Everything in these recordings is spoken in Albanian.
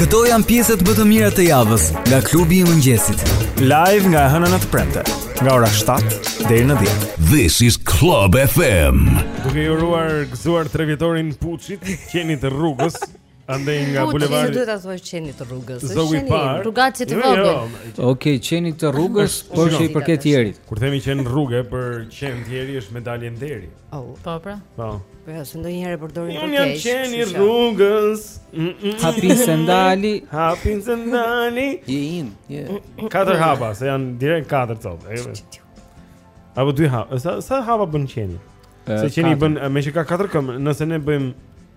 Këto janë pjesët më të mira të javës nga klubi i mëngjesit. Live nga e hëna në të premte, nga ora 7 deri në 10. This is Club FM. Duke ju uruar gëzuar trevjetorin Puçit, qenit të rrugës. Andej nga bulevardi. Ju duhet ta thuash qenit të rrugës. Zogu i parë. Rrugaçit jo, vogël. Jo, jo. Okej, qenit të rrugës, por që i përket Tierit. Kur themi qen rrugë për qen Tieri është medalje nderi. Oh. Po pra. Po. Po ja, se ndonjëherë përdorin për keq. Unë jam qen i rrugës. Mm, mm, mm. Hapin sandali, hapin sandali. Je in, je. Katër hapa, se janë direkt katër top. Apo dy hapa. Sa sa hapa bën qeni? Se qeni bën, meqë ka katër këmbë, nëse ne bëjmë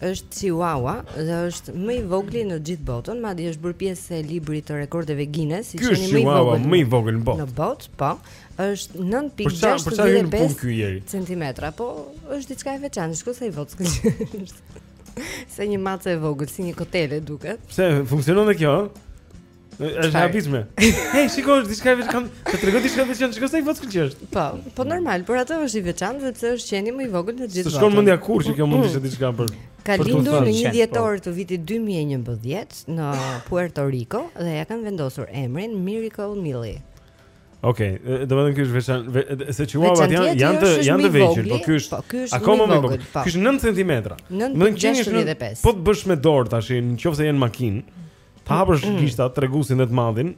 Është Chihuahua dhe është më i vogli në gjithë botën, madje është bërë pjesë e librit të rekordeve Guinness, si qeni më i vogël. Më i vogël në botë. Në botë, po. Është 9.65 cm, po është diçka e veçantë, shiko sa i vogël është. Se një mace e vogël, si një kotele duket. Pse funksionon dhe kjo? Është e habitshme. Hey, shiko, është diçka e veçantë të tregoj diçka të veçantë shiko sa i vogël që është. Po, po normal, prandaj është i veçantë sepse është qeni më i vogël në gjithë botën. S'shkon mendja kurrë që kjo mund të ishte diçka për. Ka lindur në 1 dhjetor po. të vitit 2011 në Puerto Rico dhe ia kanë vendosur emrin Miracle Millie. Okej, okay, do të them ky është i veçantë se chihuahuat janë janë të janë të vegjël, po ky është po, akoma më i vogël. Po. Ky është 9 cm. Domethënë qeni është po të bësh me dorë tash, nëse je në makinë. Të hapësh mm. gishtat, tregusin dhe të madhin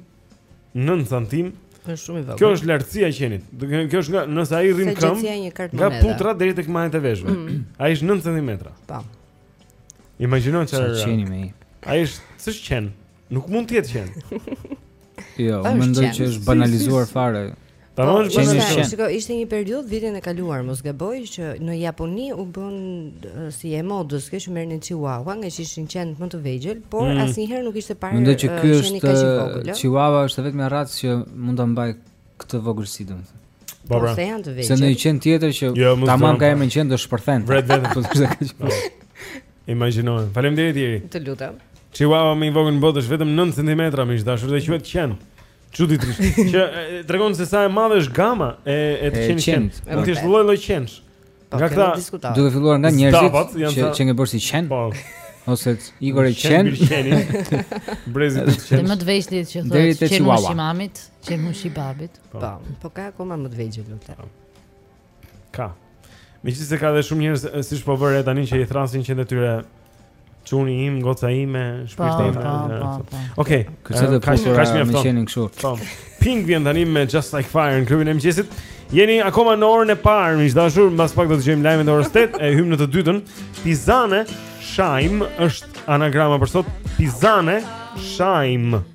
9 cm. Është shumë i vogël. Kjo është lartësia e qenit. Do të thotë kjo është nga nëse ai rri në këmbë. Nga putra deri tek majat e veshëve. Mm. Ai është 9 cm. Po. Imagjino çfarë qeni me. Ai është s'është qen. Nuk mund të jetë qen. Jo, mendoj që është banalizuar fare. Po, po është bërë ashtu. Shiko, ishte një periudhë vitin e kaluar, mos gaboj, që në Japoni u bë si e modës, kjo që merrnin chihuahua, ngaqë ishin qentë më të vegjël, por mm. asnjëherë nuk ishte parë Mendoj që ky është jo? chihuahua është vetëm një racë që mund ta mbajë këtë vogëlsi domethënë. Po, po pra. se janë të vegjël. Se një qen tjetër që jo, tamam ka emrin qen do shpërthen. Vret veten po të jetë kaq. Po. Imagjino. Faleminderit Tieri. Të lutem. Chihuahua më i vogël në botë është vetëm 9 cm, më i dashur dhe quhet qen. Çuditërisht. Që tregon se sa e madhe është gama e e të qenë qen. Mund të jesh lloj-lloj qensh. Po, nga këta duke filluar nga njerëzit që që je bërë si qen. Po. Ose Igor e qen. Brezi të qen. Më të vegjël që thotë qenushi i mamit, qenushi i babit. Po. Po, po ka akoma më të vegjël në këtë. Ka. Meqenëse ka dhe shumë njerëz siç po vë re tani që i thërrasin qentë e tyre Çuni im, goca ime, shpirti im Pa, pa, pa, pa Ok, kështu dhe ka shumë që e quan qenin kështu po, Pink vjen tani me Just Like Fire në klubin e mëngjesit Jeni akoma në orën e parë, miq të dashur, mbas pak do të dëgjojmë lajmet e orës 8 E hyjmë në të dytën Pizane, Shaim, është anagrama për sot Pizane, Shaim, Pizane, Shaim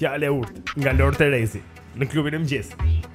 Fjalë e urtë nga Lori Terezi Në klubin e mëngjesit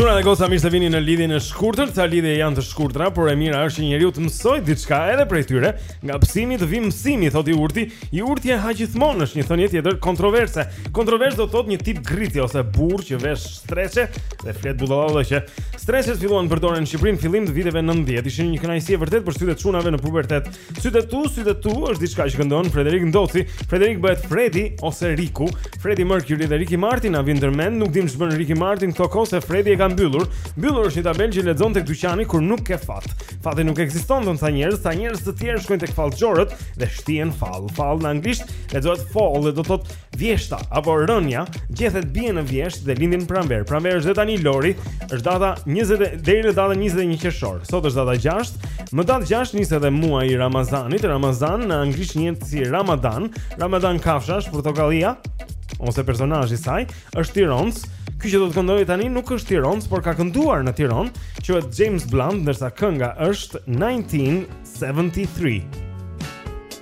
Çuna dhe goca mirë se vini në lidhjen e shkurtër Ca lidhje janë të shkurtra Por e mira është që njeriu të mësojë diçka edhe prej tyre Nga pësimi të vijë mësimi, thotë i urti I urti e ha gjithmonë është një thënie tjetër kontroverse Kontroverse do thotë një tip griti ose burrë që vesh streçe dhe flet budallallëqe streçet filluan të përdoren në Shqipëri në fillim të viteve 90. Ishin një kënaqësi e vërtetë për sytë e çunave në pubertet. Sytë e tu, sytë e tu është diçka që këndon Frederik Ndoci. Frederik bëhet Fredi ose Riku. Fredi Mercury dhe Ricky Martin na vjen ndërmend, nuk dimë ç'bën Ricky Martin këto kohë se Fredi e ka mbyllur. Mbyllur është një tabelë që lexon tek dyqani kur nuk ke fat. Fati nuk ekziston thonë ca njerëz, ca njerëz të tjerë shkojnë tek fallxhorët dhe shtien fall. Fall në anglisht lexohet fall dhe do thotë Vjeshta apo rënia gjethet bien në vjeshtë dhe lindin në pranverë. Pranverë është tani Lori, është data 20 deri në datën 21 qershor. Sot është data 6. Më datë 6 nis edhe muaji i Ramazanit. Ramazan në anglisht njihet si Ramadan. Ramadan ka pas Portokallia ose personazhi i saj, është tironc. Ky që do të këndojë tani nuk është tironc, por ka kënduar në Tiron, quhet James Blunt, ndërsa kënga është 1973.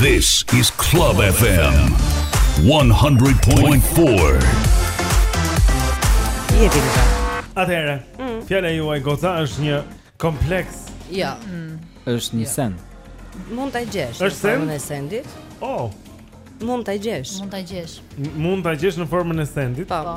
This is Club FM 100.4. Je ti. Atëherë, mm. fjala juaj goca është një kompleks. Jo. Mm. Është një send. Mund ta gjesh. Është send e sendit. Oh. Mund ta gjesh. Mund ta gjesh. Mund ta gjesh në formën e sendit. Po. po.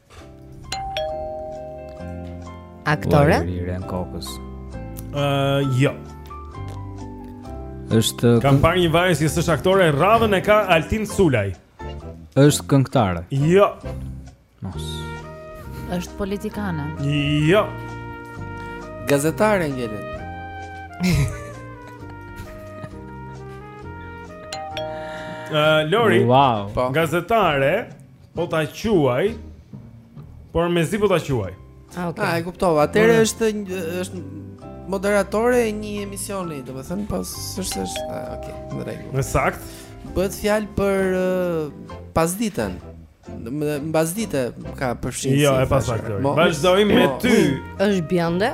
Aktore? Uaj, i re në kokës uh, Jo është Kam par një vajzë që është aktore, radhën e ka Altin Sulaj. Është këngëtare. Jo. Mos. Është politikane. Jo. Gazetare ngjelet. Ë uh, Lori. Wow. Po. Gazetare. Po ta quaj Por mezi po ta quaj A, okay. A e kuptova, atëherë është, është moderatore e një emisioni Domethënë, po s'është është, a, oke, okay, në rregull Më saktë Bëhet fjalë për uh, pasditen Në pasdite ka përfshirë. Jo, e pasaktë. Vazdojmë me ty. Është bjonde?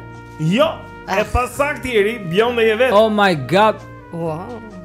Jo, e ah. pasaktë Iri, bjonde je vetë. Oh my god. Wow.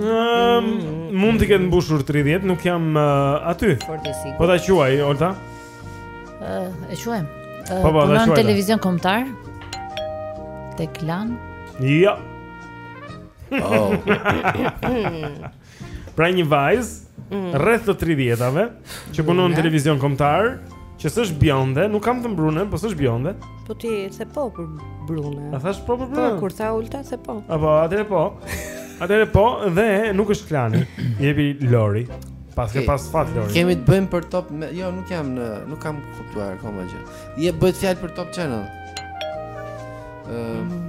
Um, mund të ketë mbushur 30, nuk jam uh, aty. Po ta quaj, Olta? Uh, e quajmë. Uh, po, po, ta quaj. televizion kombëtar. Te Klan. Jo. Oh. pra një vajzë mm. rreth të 30-tave që punon në televizion kombëtar, që s'është bjonde, nuk kam thënë brune, po s'është bjonde. Po ti se po për brune. A thash po për po, brune? Po kur tha Olta se po. A po, atëre po. Atëre po dhe nuk është Klani. Jepi Lori. Paske pas fat Lori. Kemi të bëjmë për Top, me... jo, nuk jam në, nuk kam kuptuar akoma gjë. Je bëhet fjalë për Top Channel. Ëm ehm, uh,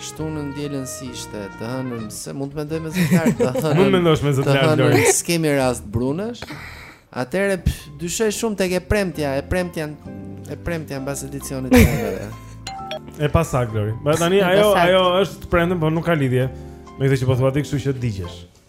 Shtunën dielën si ishte, të hënën se mund të mendoj me zë të lartë hënën. Mund mendosh me zë të lartë. Të hënën s'kemi rast brunesh. Atëre dyshoj shumë tek e premtja, e premtja, e premtja mbas edicionit të hënëve. E pa sa Lori. Ma tani ajo ajo është premten, por nuk ka lidhje me këtë që po thua ti, kështu që digjesh.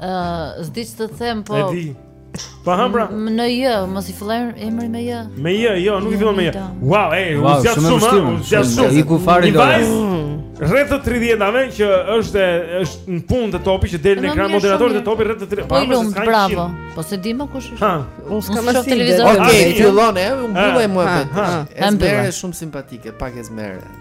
Ë, uh, s'di ç'të them, po. E di. Pa po, hambra. Në J, mos i fillon emri me J. Me J, jo, nuk i fillon me J. Wow, ej, u zgjat shumë, u zgjat shumë. Iku fare do. Rreth 30-tave që është është në punë te Topi që del në ekran moderatore te Topi rreth 30. Po lum, bravo. Po se di më kush është. Unë s'kam as televizor. Okej, fillon, e, unë bëj mua. Është shumë simpatike, pak ezmere.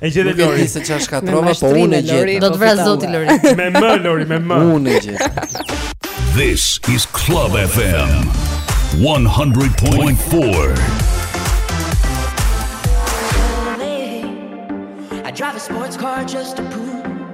E gjeti Lori. Nuk e di se çfarë shkatrova, po unë e gjeta. Do të vras zoti Lori. Me M Lori, me M. Unë e gjeta. This is Club FM 100.4. drive a sports car just to prove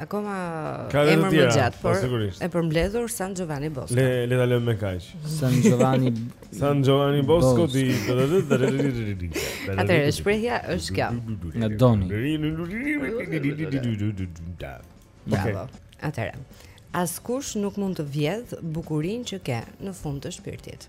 Akoma emër më i gjatë, po, por e përmbledhur San Giovanni Bosco. Le le ta lëmë me kaq. San Giovanni San Giovanni Bosco di. Atëre shprehja është kjo. Në doni. Bravo. Atëre. Askush nuk mund të vjedh bukurinë që ke në fund të shpirtit.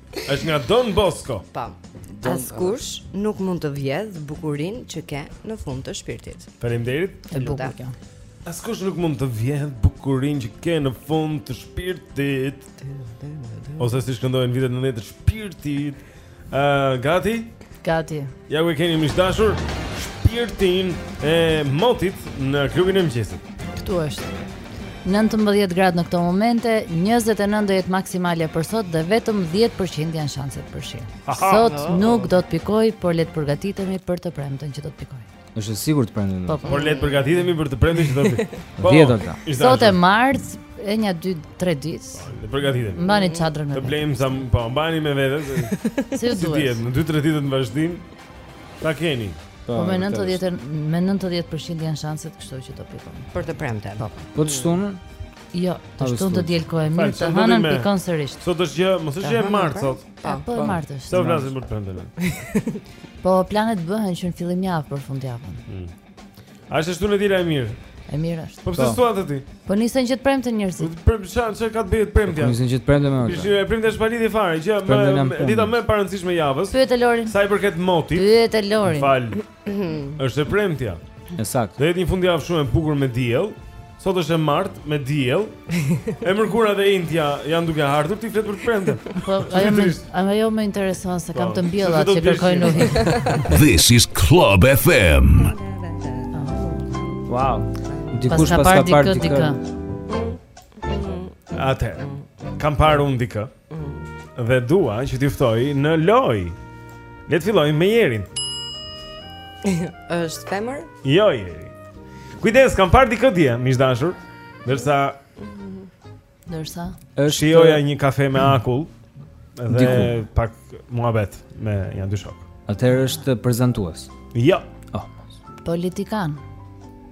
Është nga Don Bosco. Po. Askush nuk mund të vjedh bukurinë që ke në fund të shpirtit. Faleminderit. E bukur kjo. Askush nuk mund të vjedh bukurinë që ke në fund të shpirtit. Ose si ç'këndonin vitet 90 të shpirtit. Ë, uh, gati? Gati. Ja ku e keni miq të dashur, shpirtin e motit në klubin e mëngjesit. Ktu është. 19 gradë në këto momente, 29 do jetë maksimalja për sot dhe vetëm 10% janë shanset për shi. Sot nuk do të pikoj, por le të përgatitemi për të premten që do të pikoj. Është e sigurt prandaj. Po, po. Por le të përgatitemi për të premten që do të. Po. Vjetëta. Sot e martë nja 2 3 ditë. Po, le të përgatitemi. Mbani çadrën. Të blejmë sa po mbani me vete. Si duhet. S'i dihet, në 2-3 ditë në vazhdim. Ta keni. Po, po me 90 me 90% janë shanset kështu që do pikon. Për të premten. Po. Po të shtunën? Jo, të shtunë të diel kohë e mirë, të hënën pikon sërisht. Sot është gjë, mos është gjë e martë sot. Po, po e martë është. Do flasim për të premten. Po planet bëhen që në fillim javë për fundjavën. Hmm. A është shtunë dita e mirë? E mirë është. Po pse po. thua atë ti? Po nisën që të premte njerëzit. Po për çfarë ka të bëjë të premtja? Po nisën që të premte më. Ishte e premte është pa lidhje fare, gjë më dita më e parëndësishme e javës. Pyete Lorin. Sa i përket motit? Pyete Lorin. Fal. Mhm. Është e premtja. E saktë. Do jetë një fundjavë shumë e bukur me diell. Sot është e martë me diell. E mërkura dhe e enjtja janë duke ardhur ti flet për të premten. Po, ajo më, ajo më intereson se kam po, të mbjella që kërkojnë uji. This is Club FM. Wow. Dikush paska parë dikë. Atë. Kam parë unë dikë. Dhe dua që t'ju ftoj në lojë Le të fillojmë me Jerin është femër? Jo, Jeri Kujdes, kam parë dikë dje, miq të dashur ndërsa ndërsa shijoja një kafe me akull Dhe Diku. pak muhabet me nja dy shokë Atëherë është prezantues Jo oh. Politikan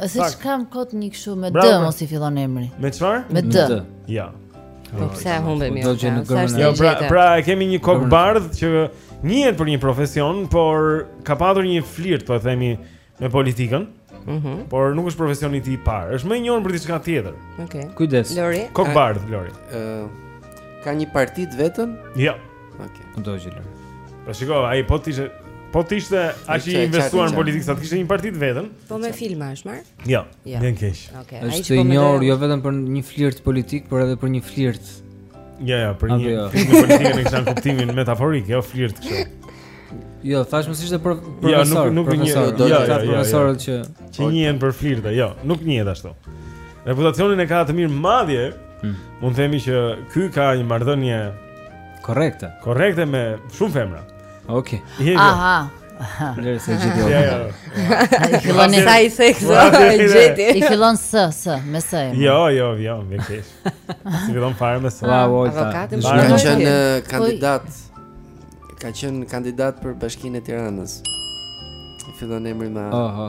O seç kam kot një kështu me D, mos i fillon emri Me çfarë? Me D Jo Po pse e humbe mi Do që në gërmën e parë jo, pra, pra e kemi një kokëbardhë që njihet për një profesion Por ka patur një flirt, po e themi, me politikën mhm. Por nuk është profesioni i tij i parë është më i njohur për diçka tjetër Kujdes Lori Kokëbardhë, Lori Ka një parti të vetën? Jo jo. Okej. Okay. Do gjë. Po shiko, ai po të ishte po të ishte aq i investuar në politikë sa të kishte një parti të vetën. Po me filma është marrë? Jo. Jo. Vjen keq. Okej. Okay. Është i njohur jo vetëm për një flirt politik, por edhe për një flirt. Jo, jo, për një jo. flirt politik në këtë kuptimin metaforik, jo flirt kështu. Jo, thashë mos ishte profesor. Jo, nuk nuk një jo, do të thotë profesorët që që njihen për flirte, jo, nuk njihet ashtu. Reputacionin e ka të mirë madje. Hmm. Mund të themi që ky ka një marrëdhënie Korrekte. Korrekte me shumë femra. Okej. Okay. Aha. Lërë se gjithë jo. I fillon sa i seks, i gjeti. I fillon së, së, me së e. Jo, jo, jo, me kesh. S'i fillon fare me së. Ua, ua, ua. Ka qenë kandidat, ka qenë kandidat për Bashkinë e Tiranës. I fillon emri me A. Aha.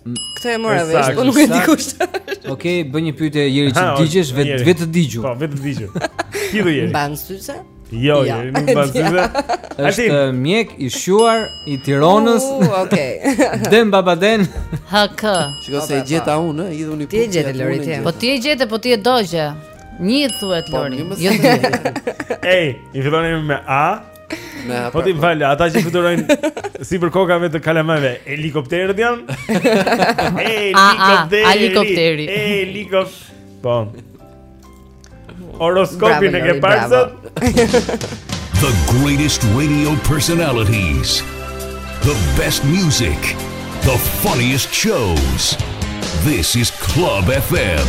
Këtë e mora vesh, po nuk e di kush. Okej, bëj një pyetje Jeri që digjesh vetë vetë digju. Po, vetë digju. Ti do jeri. Mban syze? Jo, jo, jo nuk mban syze. Është mjek i shquar i Tiranës. Okej. Den babaden. HK. Shikoj se e gjeta unë, i dhuni punë. Ti e gjete Lori ti. Po ti e gjete, po ti e dogje. Një thuhet po, Lori. Jo. Ej, i filloni me A. Po më fal, ata që fluturojnë sipër kokave të kalamajve, helikopterët janë? Helikopteri. Helikopteri. Helikop. Po. Horoskopin e ke parë sot? The greatest radio personalities. The best music. The funniest shows. This is Club FM.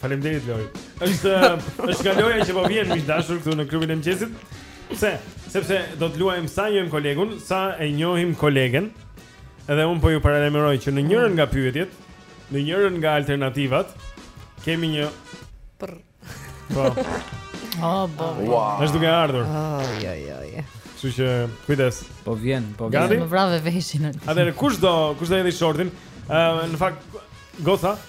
Faleminderit Lori. Është është nga loja që po vjen miq dashur këtu në klubin e mëngjesit. Pse? Sepse do të luajmë sa njohim kolegun, sa e njohim kolegen. Edhe un po ju paralajmëroj që në njërën nga pyetjet, në njërën nga alternativat kemi një prrr. Po. Oh, bo. Wow. Është duke ardhur. Oh, jo, jo, jo. Kështu që kujdes. Po vjen, po vjen. Gati? Më vrave veshin. Atëherë kush do, kush do hedhi shortin? Ëh, uh, në fakt goca,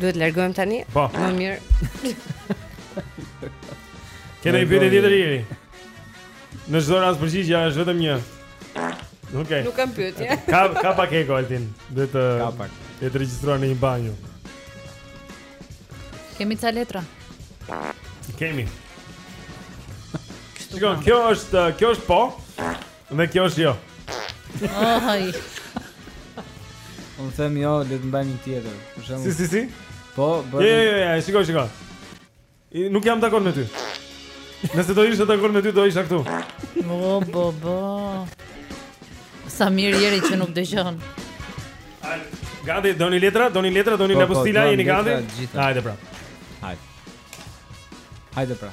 Duhet të largohem tani? Po. Më mirë. Keni një pyetje tjetër Jeri? Në çdo rast përgjigja është vetëm një. Okej. Nuk kam pyetje. Ka ka pak eko Altin. Do të Ka pak. E të regjistruar në një banjo. Kemi ca letra. Kemi. Kjo është kjo është po. Dhe kjo është jo. Oj. Unë them jo, le të mbaj një tjetër. Për shembull. Si si si? Po, bëj. Jo, jo, jo, shikoj, shikoj. Nuk jam dakord me ty. Nëse do isha dakord me ty, do isha këtu. Bo bo bo. Sa mirë Jeri që nuk dëgjon. Gati, doni letra, doni letra, doni po, po, lapustila, jeni gati? Hajde pra. Hajde. Hajde pra.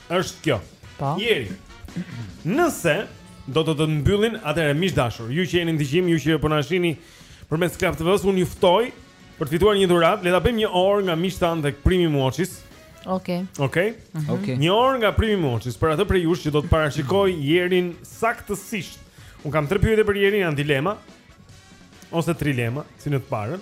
është kjo. Po. Jeri. Nëse do të të mbyllnin atëherë miq dashur, ju që jeni në dëgjim, ju që po na shihni përmes Club TV-s, unë ju ftoj për të fituar një dhuratë, le ta bëjmë një orë nga miqtë tanë tek Premium Watches. Okej. Okay. Okej. Okay? Uh mhm. -huh. okay. Një orë nga Premium Watches për atë prej jush që do të parashikoj Jerin saktësisht. Un kam tre pyetje për Jerin, janë dilema ose trilema, si në të parën.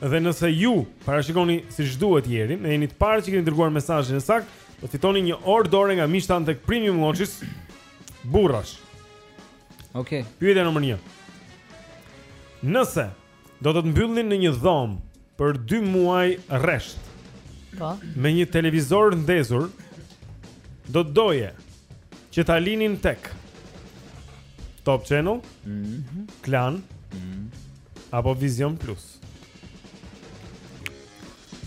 Dhe nëse ju parashikoni siç duhet Jerin e jeni të parë që keni dërguar mesazhin e saktë Do fitoni një orë dore nga miqtë tanë tek Premium Watches Burrash Ok Pyetja numër një Nëse do të të mbyllnin në një dhomë Për dy muaj rresht Po Me një televizor ndezur Do të doje Që ta linin tek Top Channel, mm -hmm. Klan, mm -hmm. apo Vision Plus.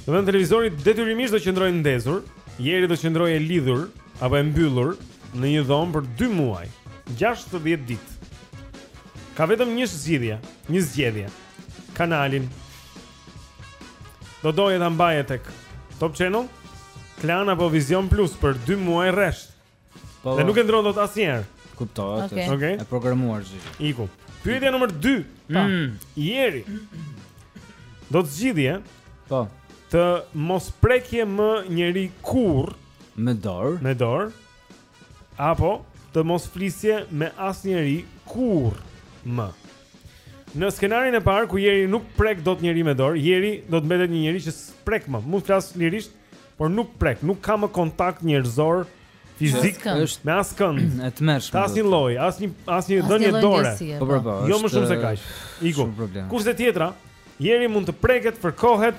Do dhe televizori detyrimisht do qëndrojë ndezur, jeri do qëndrojë e lidhur apo e mbyllur në një dhomë për 2 muaj, 60 ditë. Ka vetëm një zgjidhje, një zgjedhje. Kanalin. Do doje ta mbaje tek Top Channel, Klan apo Vision Plus për 2 muaj rresht. Po. Dhe nuk e ndron dot asnjëherë. Kuptoj. Okej. Okay. E programuar çdo gjë. Iku. Pyetja numër 2. Po. Mm. Jeri. Do të zgjidhje. Po. Të mos prekje më njeri kurrë me dorë. Me dorë. Apo të mos flisje me asnjeri kurrë më. Në skenarin e parë ku Jeri nuk prek dot njeri me dorë, Jeri do të mbetet një njeri që s'prek më. Mund të flasë lirisht Por nuk prek, nuk ka më kontakt njerëzor fizik me askënd. E tmerrshme. Asnjë lloj, asnjë asnjë dhënie dore. Po, po, po. Jo më shumë se kaq. Iku. Kurse tjetra, Jeri mund të preket, fërkohet.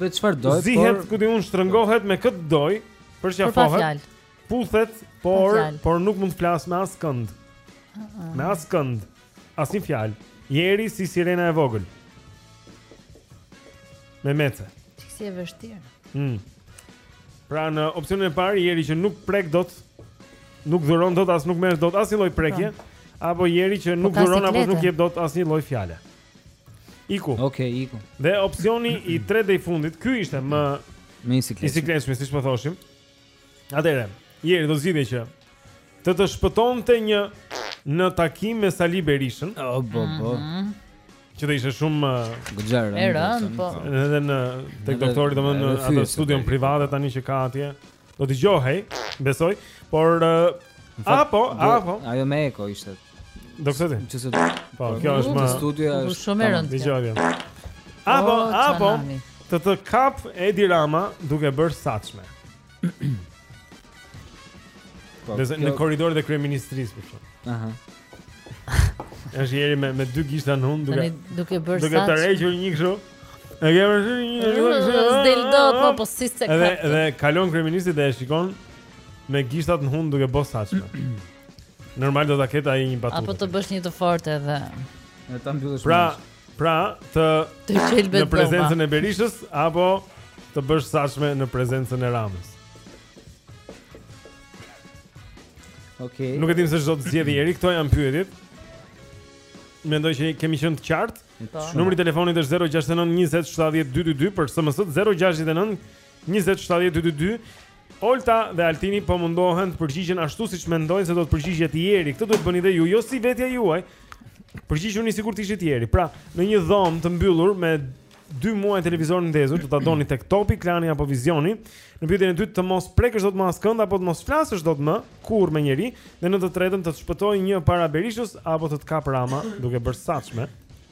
Bëhet çfarë do, por zihet ku di unë, shtrëngohet me kë të dojë, përqafohet. Puthet, por por nuk mund të flasë me askënd. Me askënd. Asnjë fjalë. Jeri si sirena e vogël. Memece. Si e vështirë. Mm. Pra në opsionin e parë jeri që nuk prek dot, nuk dhuron dot as nuk merr dot asnjë lloj prekje, pra. apo jeri që po nuk dhuron apo nuk jep dot asnjë lloj fjale. Iku. Okej, okay, iku. Dhe opsioni i tretë dhe i fundit, ky ishte më me siklet, e sikletshme siç po thoshim. Atëherë, jeri do zgjidhje që të të shpëtonte një në takim me Sali Berishën. Oh, bo, bo. Mhm. Që të ishte shumë gëxher. E rëndë, po. Edhe në tek doktori, domethënë në atë studion private tani që ka atje. Do të dëgjohej, besoj, por apo, apo. Ajo me eko ishte. Do të thotë? Që se të... Po, kjo është më... Studio është... Po, shumë e rëndë. Një gjojë vjemë. Apo, apo, të të kapë Edi Rama duke bërë saçme. Po, në korridoret e kryeministrisë, për shembull. Aha. është jeri me, me dy gishta në hundë duke... Duke bërë saçme. Duke tërhequr një kështu. E ke vërë shumë një kështu. S'e del dot, po, po, si s'e kap. Dhe kalon kryeministri dhe e shikon me gishtat në hundë duke bërë saçme. Normal do ta ketë ai një batutë. Apo të bësh një të fortë edhe. Ne ta mbyllësh. Pra, pra të të qelbet në prezencën e Berishës apo të bësh saçme në prezencën e Ramës. Okej. Okay. Nuk e dimë se ç'do të zgjedhë Jeri, këto janë pyetjet. Mendoj që kemi qenë të qartë. Po. Numri i telefonit është 069 20 70 222 për SMS 069 20 70 222. Olta dhe Altini po mundohen të përgjigjen ashtu siç mendojnë se do të përgjigjet Jeri. Këtë duhet bëni dhe ju, jo si vetja juaj. Përgjigjuni sikur të ishit Jeri. Pra, në një dhomë të mbyllur me dy muaj televizor ndezur, do ta doni tek Topi, Klani apo Vizioni. Në pyetjen e dytë të mos prekësh dot më askënd apo të mos flasësh dot më kurrë me njeri, dhe në të tretën të të shpëtojë një para Berishës apo të të kapë Rama duke bërë saçme.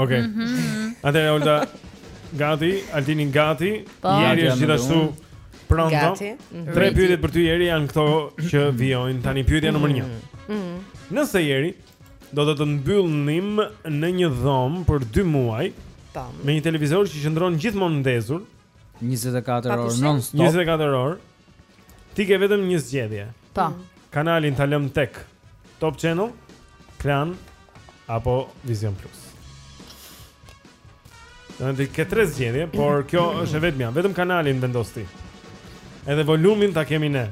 Okej. Atëherë Olta gati, Altini gati, Po. Jeri është gjithashtu pronto. Gati. Tre pyetje për ty Jeri janë këto që vijojnë tani pyetja numër 1. Mm. Nëse Jeri do të të mbyllnim në një dhomë për 2 muaj Po. me një televizor që qëndron gjithmonë ndezur, 24 Pa orë pushim? non stop. 24 orë, Ti ke vetëm një zgjedhje. Po. Mm. Kanalin ta lëmë tek Top Channel, Klan apo Vizion Plus. Do të ke tre zgjedhje, por kjo është e vetmja. Vetëm kanalin vendos ti. Edhe volumin ta kemi ne.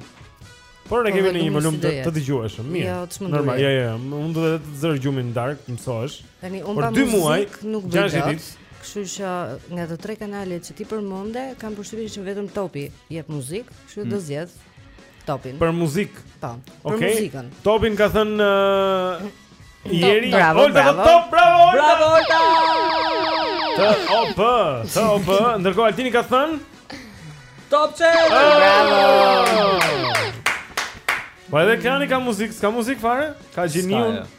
Por ne po, kemi në një volum të, të dëgjueshëm. Mirë. Jo, Normal, jo, jo, jo. Unë do të zërë gjumi në darkë, mësohesh. Tani unë pa muzikë nuk bëj dot. Kështu që nga të tre kanalet që ti përmende, kam përshtypjen që vetëm Topi jep muzikë, kështu që do mm. zgjedh Topin. Për muzikë. Po. Për okay. muzikën. Topin ka thënë uh, Jeri. Bravo, Olta, bravo. Top, bravo, Olta. Bravo, Olta. Top, top. Ndërkohë Altini ka thënë Top Channel. Bravo. Po edhe Klani ka muzikë, s'ka muzikë fare? Ka gjiniun?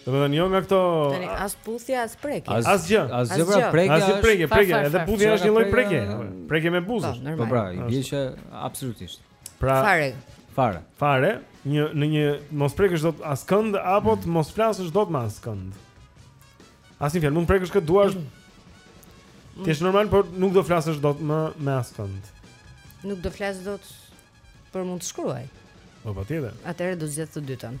Domethënë jo nga këto Tani as puthja as prekja. As asgjë. Asgjë pra prekja. Asgjë prekje, prekje, edhe puthja është një lloj prekje. Prekje me buzë. Po, po pra, i bie që absolutisht. Pra Fare. Fare. Fare, njeri mos prekësh dot askënd apo të mos flasësh dot me askënd. Asnjë fjalë, mund prekësh kë të duash. Mm. Ti është normal, por nuk do flasësh dot më me askënd. Nuk do flas dot por mund të shkruaj. Po patjetër. Atëherë do zgjedh të dytën.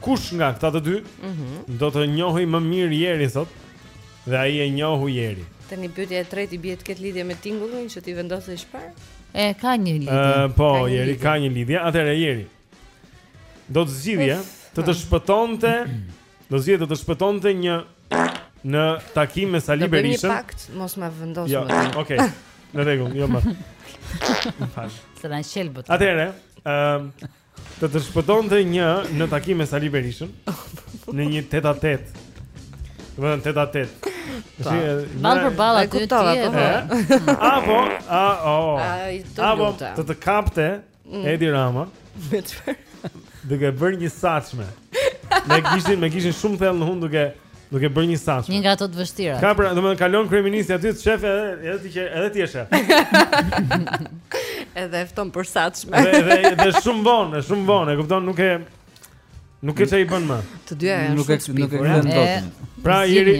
Kush nga këta të dy mm -hmm. do të njohë më mirë Jerin sot? Dhe ai e njohu Jeri. Tani pyetja e tretë i bie të ketë lidhje me tingullin që ti vendose të shpar? E ka një lidhje. Ëh, po, ka Jeri lidhje. ka një lidhje. Atëherë Jeri. Do të zgjidhje të të shpëtonte, do të zgjidhje të të shpëtonte një në takim me Sali Berishën. Të paktën mos ma vendos jo, më. Jo, okay. Në rregull, jo më. Fal. Se na shel bot. Atëre, ëm, um, Të të shpëtonte një në takim me Sali Berishën Në një tet-a-tet Në një tet-a-tet Ballë për ballë aty të tje Apo A o Apo të të kapte mm. Edi Rama Duke bërë një saçme Me gishtin, me gishtin shumë thellë në hundë duke Duke bërë një sashë. Një nga ato të vështira. Ka pra, domethënë kalon kryeministri aty të sheh edhe edhe ti që edhe ti je shef. edhe fton për saçme. Edhe edhe edhe shumë vonë, shumë vonë, e kupton, nuk e nuk e ça i bën më. Të dyja janë nuk e nuk e kanë dot. Pra Jeri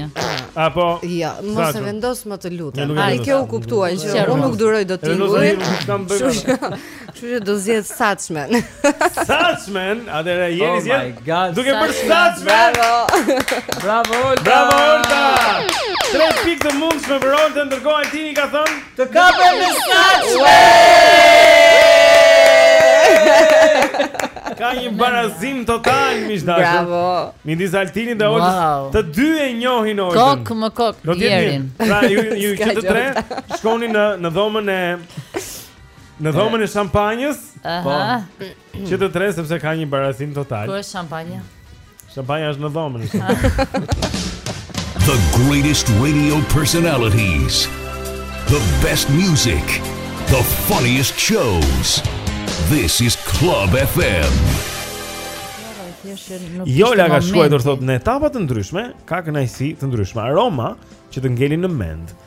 apo Jo, mos e vendos më të lutem. Ai kjo u kuptuan që unë nuk e duroj dot tingullin. Kështu që Kështu që do zgjedh Saçmen. Saçmen, atëherë jeni oh zgjedh. Duke bërë Saçmen. Bravo. Bravo Olta. Bravo Olta. Tre pikë të mundshme për Oltën, ndërkohë Altini ka thënë të kapë me Saçmen. Ka një barazim total miq të dashur. Bravo. Midis Altinit dhe Oltës, wow. të dy e njohin Oltën. Kokë më kokë. Do të jetë. Pra ju ju që të tre shkoni në në dhomën e Në dhomën e shampanjës? Po. Që të tre sepse ka një barazim total. Ku është shampanja? Shampanja është në dhomën. The greatest radio personalities. The best music. The funniest shows. This is Club FM. Jola ka shkruajtur, thotë në etapa të ndryshme, ka kënaqësi të ndryshme. Aroma që të ngelin në mend.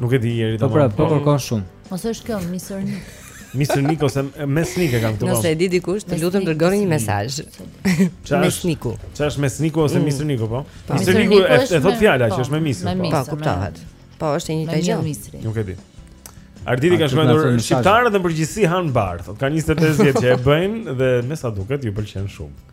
Nuk e di Jeri po, pra, tamam. Po pra, po kërkon shumë. Mos është kjo Mr. Nick. Misërnik ose mesnik e kam këtu. Nëse e di dikush, të lutem dërgoni një mesazh. Mesniku. Çfarë është mesniku ose mm, misërniku, po? po. Misërniku e thotë fjala që po, është me misër. Po, po kuptohet. Po, është e njëjta gjë. Nuk e di. Arditi ka shkruar shqiptarët në përgjithësi han bar, thotë ka 25 vjet që e bëjnë dhe me sa duket ju pëlqen shumë.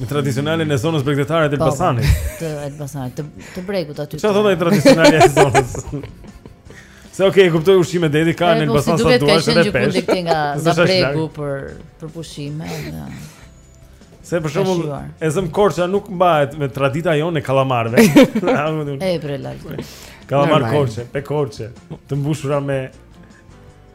Me tradicionalen e zonës bregdetare të po, Elbasanit. Po, të Elbasanit, të, të bregut aty. Çfarë thotë ai tradicionalja e zonës? Se ok, e kuptoj ushqime deti ka në po, Elbasan sa të duash, se të pesh. Duhet nga nga bregu për për pushime. Se për shembull, e zëmë Korça nuk mbahet me tradita jonë e kallamarëve. e bre lart. Kallamar Korçë, pe Korçë, të mbushura me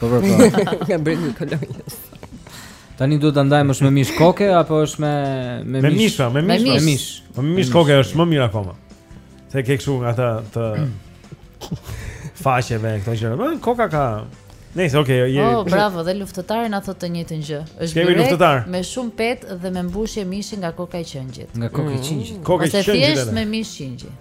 Po po. Nga bregu i Kolonjës. Tani duhet ta ndajmë është me mish koke apo është me me mish? Me mish, pra, me mish. Me mish. Po me mish koke është më mirë akoma. Se ke kështu nga ato të faqeve këto gjëra. Po koka ka Nice, okay, je. Je... Oh, bravo, dhe Luftëtari na thotë të njëjtën gjë. Është Kemi luftëtar. Me shumë petë dhe me mbushje mishi nga koka e qengjit. Nga koka e mm. qengjit. Koka e qengjit. Ose thjesht me mish qengji.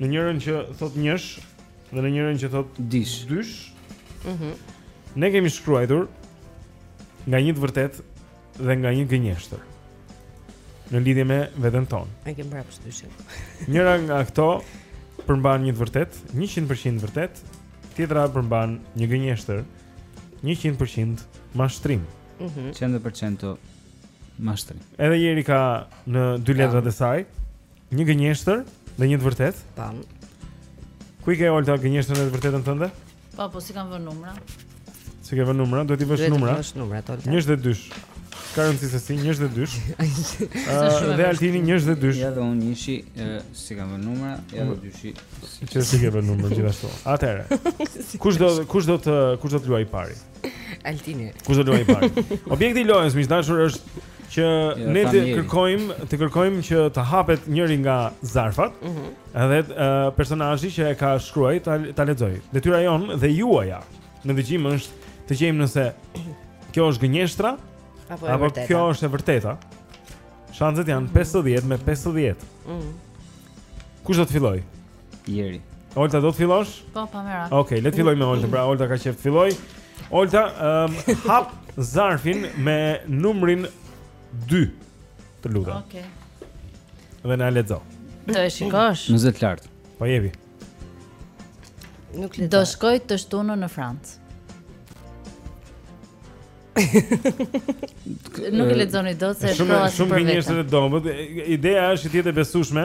Në njërën që thotë njësh dhe në njërën që thotë dysh. Dysh. Mhm. Mm ne kemi shkruajtur nga një të vërtetë dhe nga një gënjeshtër. Në lidhje me veten tonë. Ne kemi prapë dyshin. Njëra nga këto përmban një të vërtetë, 100% vërtet, tjetra përmban një gënjeshtër, 100% mashtrim. Mhm. Mm 100% mashtrim. Edhe Jeri ka në dy letrat e saj. Një gënjeshtër dhe një të vërtetë. Tam. Ku i ke Olta gënjeshtrën e të vërtetën tënde? Po, po s'i kam vënë numra. S'i ke vënë numra? Duhet i vësh numra. Duhet i vësh numra Olta. Njësh dhe dysh. S'ka rëndësi se si njësh dhe dysh. Ëh, dhe Altini njësh dhe dysh. Ja dhe unë njëshi, s'i kam vënë numra, ja dhe dyshi. Që s'i ke vënë numra gjithashtu. Atëherë. Kush do kush do të kush do të luajë i pari? Altini. Kush do luajë i pari? Objekti i lojës miq të dashur është që jo, ne të kërkojmë, të kërkojmë që të hapet njëri nga zarfat. Ëh. Mhm. Edhe uh, personazhi që e ka shkruar ta, ta lexojë. Detyra jonë dhe juaja në dëgjim është të gjejmë nëse kjo është gënjeshtra apo, apo kjo është e vërteta. Shanset janë 50 me 50. Ëh. Mhm. Kush do të fillojë? Jeri. Olta do të fillosh? Po, pa merak. Okej, okay, le të fillojmë me Oltën. Pra Olta ka qenë të fillojë. Olta, um, hap zarfin me numrin 2. Të lutem. Okej. Okay. Dhe na lexo. Do e shikosh. Në zë të lartë. Po jepi. Nuk le. Do shkoj të shtunën në Francë. Nuk e lexoni dot se është shumë shumë njerëz të dobët. Ideja është të jetë e besueshme.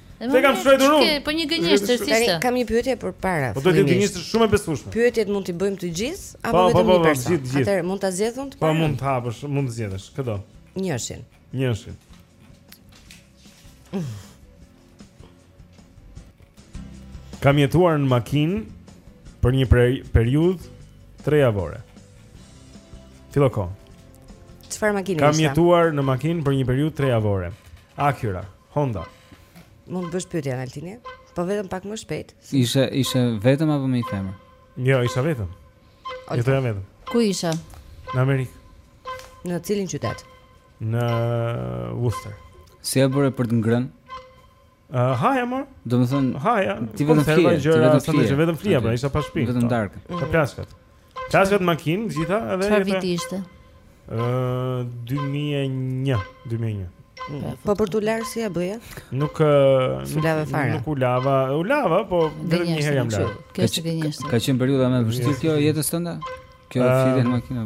S'e kam shkruar unë. Po një gënjeshtër si ishte? Kam një pyetje për para. Po do të jetë gënjeshtër shumë e besueshme. Pyetjet mund t'i bëjmë të gjithë apo po, vetëm po, një po, person? Atëherë mund ta zgjedh unë? Po mund të hapësh, mund të zgjedhësh. Këdo. Njëshin. Njëshin. Kam jetuar në makinë për një periudhë 3 javore. Filoko. Çfarë makine ishte? Kam jetuar në makinë për një periudhë 3 javore. Acura. Honda. Mund të bësh pyetjen Altini? Po vetëm pak më shpejt. Ishe ishe vetëm apo me një femër? Jo, isha vetëm. Jo, jetoja vetëm. Ku isha? Në Amerikë. Në cilin qytet? Në Worcester. Si e bëre për të ngrënë? Uh, haja mor. Do të thotë, haja. Ti vetëm flije, ti vetëm flije, vetëm flije, pra isha pa shtëpi. Vetëm darkë. Ka plaskat. Çfarë është makinë të gjitha edhe Çfarë viti ishte? Ë 2001, 2001. Po për t'u larë si e bëja? Nuk u lava fare. Nuk u lava, u lava, po vetëm një herë jam larë. Kjo është gënjeshtër. Ka qenë periudha më e vështirë kjo e jetës tënde? Kjo fjetja në makinë.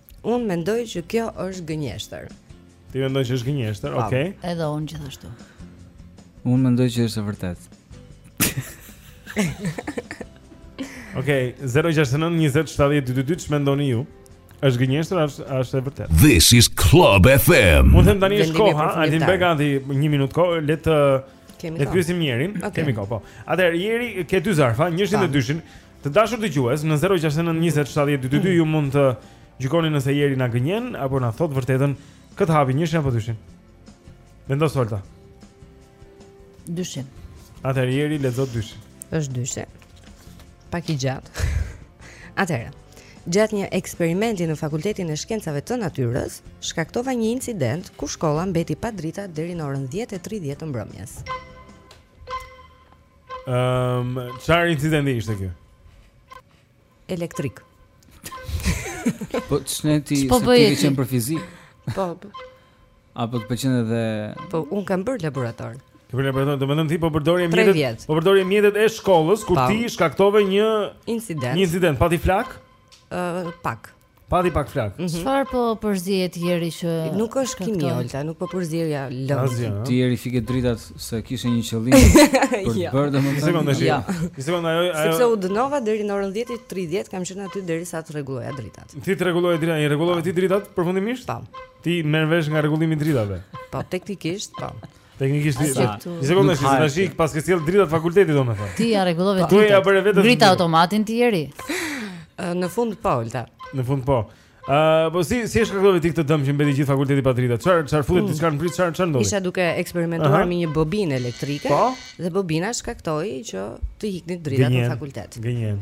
Unë mendoj që kjo është gënjeshtër. Ti mendon që është gënjeshtër? Okej. Okay. Edhe unë gjithashtu. Unë mendoj që është e vërtetë. Okej, okay, 069 20 70 222 ç'mendoni ju? Është gënjeshtër a është e vërtetë. This is Club FM. Mund të tani është koha, a ti bëka ti 1 minutë kohë, le të le të pyesim Jerin. Okay. Kemi kohë, po. Atëherë Jeri ke dy zarfa, njëshin dhe dyshin. Të dashur dëgjues, në 069 20 70 222 ju mund të gjykoni nëse jeri na gënjen apo na thot vërtetën këtë hapi njëshin apo dyshin. Vendos Olta. Dyshin. Atëherë jeri lexo dyshin. Është dyshi. Pak i gjatë. Atëherë Gjatë një eksperimenti në Fakultetin e Shkencave të Natyrës, shkaktova një incident ku shkolla mbeti pa drita deri në orën 10:30 të mbrëmjes. Ehm, um, çfarë incidenti ishte ky? Elektrik. Po ç'ne ti po se ti ke qenë për fizik? Po. Apo të pëlqen edhe Po un kam bër laborator. Ke bër laborator, domethënë ti po përdorje mjetet. Po përdorje mjetet e shkollës kur ti shkaktove një incident. Një incident, pati flak? Ë, uh, pak. Pati pak flak. Mhm. Çfarë mm -hmm. po përzieje jeri që nuk është kimi Olta, nuk po përzierja lëndë. Ti jeri fike dritat se kishe një qëllim për të jo. bërë domethënë. Sekondë, sekondë. Ja. Sekondë, ajo ajo. Sepse u dënova deri në orën 10:30, kam qenë aty derisa të rregulloja dritat. Ti të rregulloje dritat, i rregullove ti dritat përfundimisht? Po. Ti merr vesh nga rregullimi i dritave. Po, teknikisht, po. Teknikisht ti. Një sekondë, si tashi paske sjell dritat fakultetit domethënë. Ti ja rregullove ti. Ti ja bëre vetë. Ngrite automatin ti jeri. Në fund po, Olta. Në fund po. Ë, po si si e shkaktove ti këtë dëm që mbeti gjithë fakulteti pa drita? Çfarë çfarë fute diçka në prizë, çfarë ndodhi? Isha duke eksperimentuar me një bobinë elektrike po? dhe bobina shkaktoi që të iknin dritat në fakultet. Gënjen.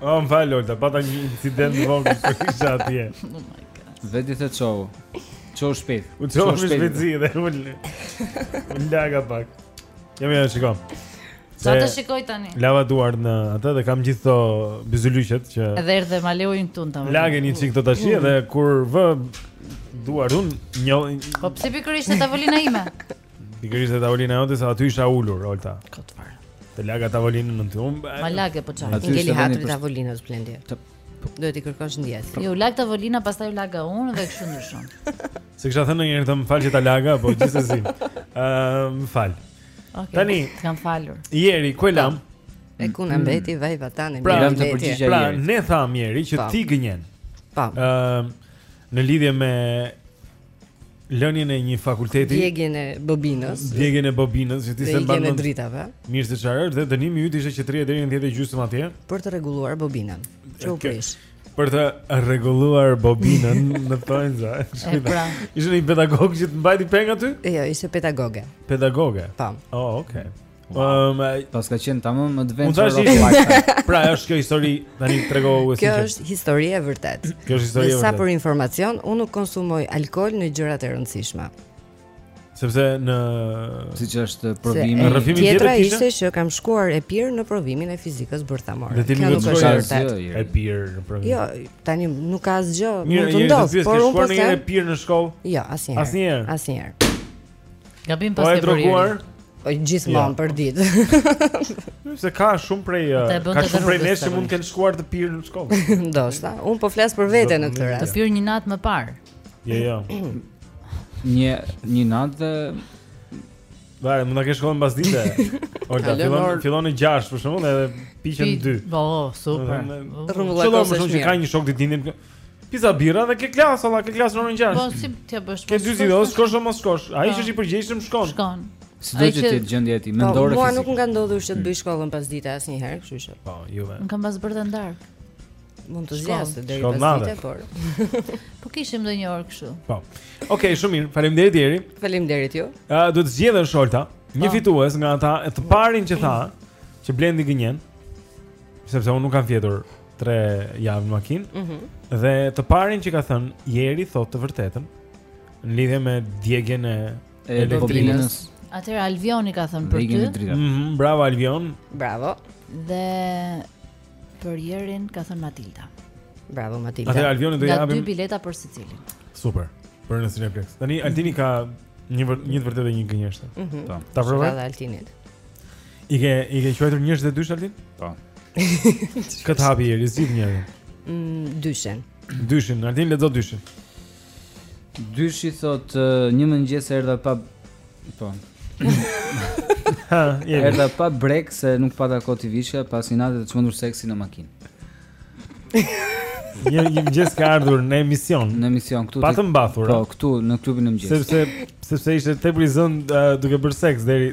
Oh, më fal, Olta, pata një incident të vogël kur isha atje. Oh my god. Blendi u çove. Çove shpejt. U çove shpejt. Çove shpejt dhe u la. U laga pak. Ja më shikon. S'të shikoj tani? Lava duart në atë dhe kam gjithë këto byzylykët që... Edhe erdhe ma le ujin tënd te mua. Lage një çikë te tryeza dhe kur vë duart unë një... Po pse pikërisht te tavolina ime? Pikërisht te tavolina jote se aty isha ulur, Olta. Kot fare. Të laga tavolinën me ujin. Ma lage po ça. T'i ngeli hatri tavolinës blendi. Do t'i kërkosh ndjes. Jo, u lag tavolina, pastaj u laga unë dhe kështu ndryshon. S'e kishe thënë ndonjëherë të më falë që ta laga, po gjithsesi. Ëm, më fal. Okej. Ta kam falur. Jeri, ku e lam? E ku na mbeti vaj vatane pra, me të përgjigja pra, jeri. Pra, ne thamë jeri që ti gënjen. Po. Ëm, në lidhje me lënien e një fakulteti, djegien e bobinës, djegien e bobinës, që ti s'e mban mend dritave. Mirë se çfarë është dhe dënimi yt ishte që të rrije deri në 10 e gjysmë atje për të rregulluar bobinën. Që u prish. Për të rregulluar bobinën në tojnë za. Pra. Ishte një pedagog që të mbajti peng aty? Jo, ishte pedagoge. Pedagoge. Po. Oh, okay. Ëm, wow. pas ka qenë tamam në vend të rrokut. Pra, është kjo histori tani trego u Kjo është histori e vërtetë. Kjo është histori e vërtetë. Sa për informacion, unë nuk konsumoj alkool në gjërat e rëndësishme. Sepse në siç është provimi, rrëfimi tjetër tjetra ishte që kam shkuar e pirë në provimin e fizikës bërthamore. Kjo nuk është e vërtetë. E pirë në provim. Jo, tani nuk ka asgjë, mund të ndodhë, por unë kam shkuar një herë e pirë në shkollë? Jo, asnjëherë. Asnjëherë. Asnjëherë. Gabim po pas të përjerë. Po e gjithmonë për ditë. Se ka shumë prej ka shumë prej nesh që mund të kenë shkuar të pirë në shkollë. Ndoshta, unë po flas për veten në këtë rast. Të pirë një natë më parë. Jo, jo. Një një natë dhe Vare, mund ta kesh shkollën pasdite. Ora, fillon fillon në 6 për shkakun edhe piqen 2. Po, super. Rrumbullakos. Shumë shumë që ka një shok ditën. Pica birra dhe ke klas, alla ke klas në orën 6. Po si t'i bësh? Ke dy ditë, të shkosh apo mos shkosh. Ai që është i përgjegjshëm shkon. Shkon. Sido të jetë gjendja e tij po, mendore fizike? Po, mua nuk më ka ndodhur që të bëj shkollën pasdite asnjëherë, kështu që. Po, juve. Nuk kam pas bërë të ndar. Mund të zgjasë deri pasdite, por. Po kishim ndonjë orë kështu. Po. Okej, shumë mirë. Faleminderit Jeri. Faleminderit ju. Ë, do të zgjedhim Sholta, një po. fitues nga ata, e të parin që tha, që Blendi gënjen. Sepse unë nuk kam fjetur tre javë në makinë. Mm -hmm. Dhe të parin që ka thënë, Jeri thotë të vërtetën në lidhje me djegjen e elektrinës. Atëherë Alvioni ka thënë për ty. Mm -hmm, bravo Alvion. Bravo. Dhe për Jerin ka thënë Matilda. Bravo Matilda. Atëherë Alvioni do japim dy bileta për secilin. Super. Për në Cineplex. Tani Altini ka një një të vërtetë dhe një gënjeshtër. Mm -hmm. Ta provoj. Ka Altinit. I ke i ke quajtur njësh dhe dysh Altin? Po. Këtë hapi Jeri, zgjidh njërin. Mm, dyshin. Dyshin, Altin lexo dyshin. Dyshi thotë uh, një mëngjes erdha pa po. Ha, jemi. Erdha pa brekë se nuk pata kohë të vishja pas një nate të çmendur seksi në makinë. Një një mëngjes ka ardhur në emision. Në emision këtu. Pa të mbathur. Po, këtu në klubin e mëngjesit. Sepse sepse ishte tepër i zënë uh, duke bërë seks deri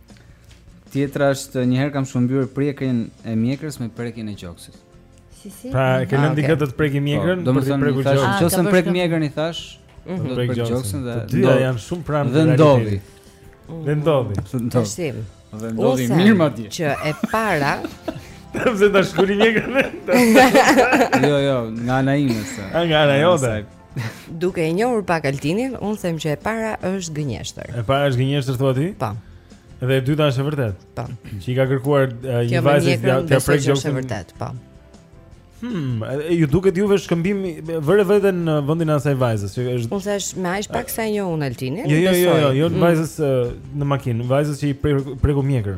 Tjetra është një herë kam shkëmbyer prekjen e mjekrës me prekjen e gjoksit. Si si? Pra, e ke ah, lënë dikë të të preki po, mjekrën, do të thonë preku gjoksin. Ah, nëse më prek mjekrën i thashë, mhm. do të prek gjoksin dhe dy janë shumë pranë dhe ndodhi. Mhm. Dhe ndodhi. Tashim. Dhe ndodhi mirë madje. Që e para Tam se ta shkuri mjekrën. Jo, jo, nga ana ime sa. Nga ana jote. Duke e njohur pak Altinin, un them që e para është gënjeshtër. E para është gënjeshtër thua ti? Po. Dhe e dyta është e vërtetë. Po. Që i ka kërkuar një vajzë t'ia prek gjoksin. Është vërtet, po. Hmm, ju duket juve shkëmbim vëre veten në vendin e asaj vajzës, që është Unë thash me aq pak sa e njoh unë Altinin. Jo, jo, jo, jo, jo, mm. vajzës në makinë, vajzës që i preku mjekër.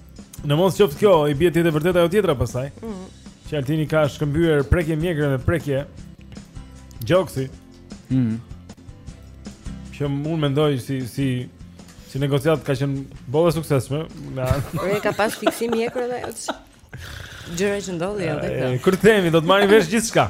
Në mos qoftë kjo, i bje tjetë e vërtet ajo tjetra pastaj mm -hmm. Që Altini ka shkëmbyer prekje mjekre me prekje gjoksi mm -hmm. Që unë mendoj si, si, si negociat ka qenë boll e suksesshme Por e ka pas fiksim mjekre dhe Gjëra që ndodhin edhe këto. Kur themi do të marrim vesh gjithçka.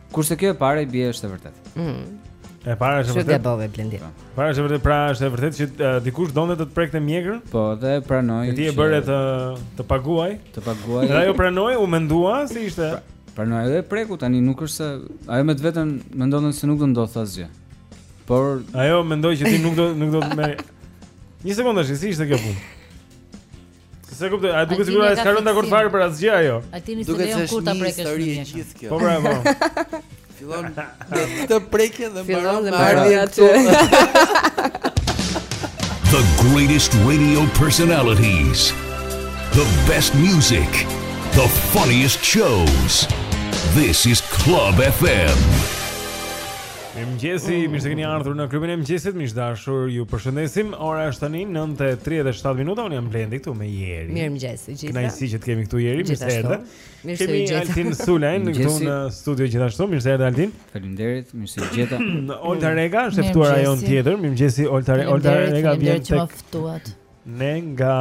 Kurse kjo e para i bie është e vërtet. Mhm. E para është e vërtet. S'farë gabove Blendi? Po. Para është e vërtet, pra është e vërtet që uh, dikush donte të të prekte mjekrën? Po, dhe pranoi. Ti e bëre të të paguaj. Të paguaj. Dhe ajo pranoi, u mendua se si ishte. Pra, pranoi edhe preku tani, nuk është se ajo me veten mendonte se nuk do ndodh asgjë. Por ajo mendoi që ti nuk do nuk do të merr. Një sekondë, si ishte kjo punë? Se kuptoj, a duket sikur s'ka rënë dakord fare për asgjë ajo. A ti nisi të lejon kur ta prekësh në gjithë Po bravo. Fillon me këtë prekje dhe mbaron me ardhje aty. The greatest radio personalities. The best music. The funniest shows. This is Club FM. Mirëmëngjesi, mirë se keni ardhur në klubin e mëngjesit. Miq të dashur, ju përshëndesim. Ora është tani 9:37 minuta. Unë jam Blendi këtu me Jeri. Mirëmëngjes, të gjithëve. Kënaqësi që të kemi këtu Jeri, mirë se erdhe. Kemi Altin Sulajn këtu në studio gjithashtu. Mirë se erdhe Altin. Faleminderit, mirë se gjeta. Olta Rega është e ftuara jonë tjetër. Mirëmëngjesi Olta Rega, Olta Rega vjen tek. Ne nga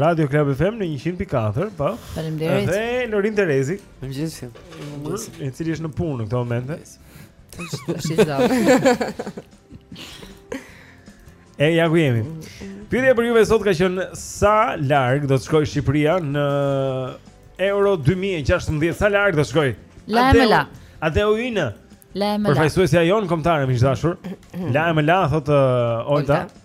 Radio Club FM në 100.4, po. Faleminderit. Dhe Lorin Terezi. Mirëmëngjesi. I cili është në punë në këtë moment. Është i zot. E ja ku jemi. Pyetja për juve sot ka qenë sa larg do të shkojë Shqipëria në Euro 2016? Sa larg do të shkojë? Larg e më larg. Athe u inë. Larg e më larg. Përfaqësuesja jon kombëtare miq të dashur. Larg e më larg thot uh, Olta.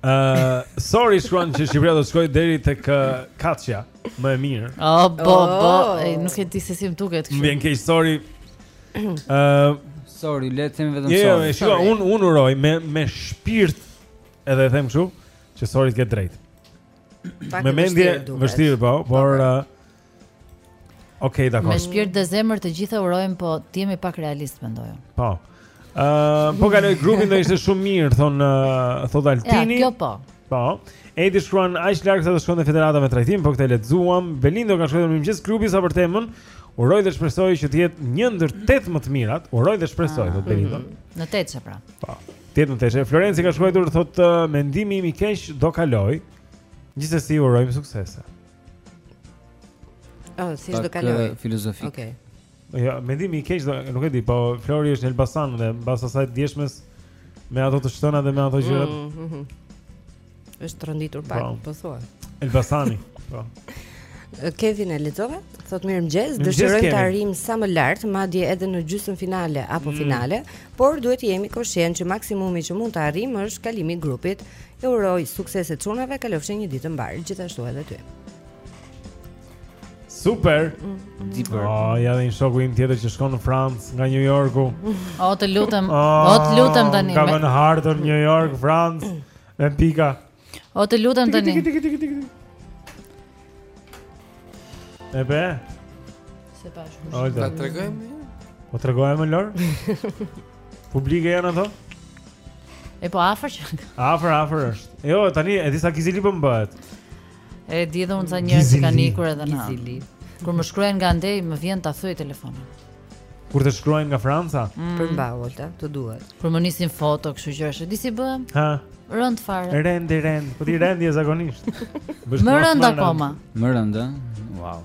Uh, Sori shkruan që Shqipëria do të shkojë deri tek 4-shja më e mirë. Oh, bo, bo, oh. e, nuk e di se si më duket kështu. Më vjen keq, Sori. Uh, sorry, le të them vetëm jo, jo, sorry. Jo, shiko, un un uroj me me shpirt edhe e them kështu, që Sori të ketë të drejt. Pak me mendje vështirë, po, por uh, Okej, okay, dakor. Me shpirt dhe zemër të gjithë urojmë, po të jemi pak realist mendoj unë. Po. Ëh, uh, po kaloj grupin do ishte shumë mirë, thon uh, thot Altini. Ja, kjo po. Po. Edi shkruan aq larg sa të shkonte federata me trajtim, po këtë lexuam. Belindo ka shkruar mirëmëngjes klubi sa për temën. Uroj dhe shpresoj që të jetë një ndër 8 më të mirat. Uroj dhe shpresoj, thot ah, Belindo. Mhm. Në tetë pra. Po. Tetë në tetë. Florenci ka shkruar thot uh, mendimi im i keq do kaloj. Gjithsesi urojmë suksese. Oh, si do kaloj. Filozofik. Okej. Okay. Ja, mendimi i keq do, nuk e di, po Flori është në Elbasan dhe mbas asaj djeshmes me ato të shtëna dhe me ato gjëra. Ëh. Mm, mm, mm. Është tronditur pak, po, po thua. Elbasani. Po. Kevin e lexova, thot mirë mëngjes, dëshirojmë të arrijmë sa më lart, madje edhe në gjysmë finale apo mm. finale, por duhet të jemi koshient që maksimumi që mund të arrijmë është kalimi i grupit. Ju uroj suksese çunave, kalofshi një ditë të mbarë, gjithashtu edhe ty. Super. Deeper. Mm. Oh, ja dhe një shoku im tjetër që shkon në Francë nga New Yorku. O të lutem, oh, o të lutem tani. Ka vënë hartën New York, Francë, me pika. O të lutem tani. E pe? Se pa shkush. Ta tregojmë. Po tregojmë Lor? Publike janë ato? E po afër që. Afër, afër është. Jo, tani e disa gizili po bëhet. E di edhe unë sa njerëz që kanë ikur edhe në gizili. Kur më shkruajnë nga ndej, më vjen ta thyej telefonin. Kur të shkruajnë nga Franca? Mm. Për mbavolta, të duhet. Kur më nisin foto, kështu që është, di si bëhem? Ha. Rënd fare. Rëndë i rëndë, po ti i rëndë je zakonisht. Më rënd akoma. Më rënd, wow.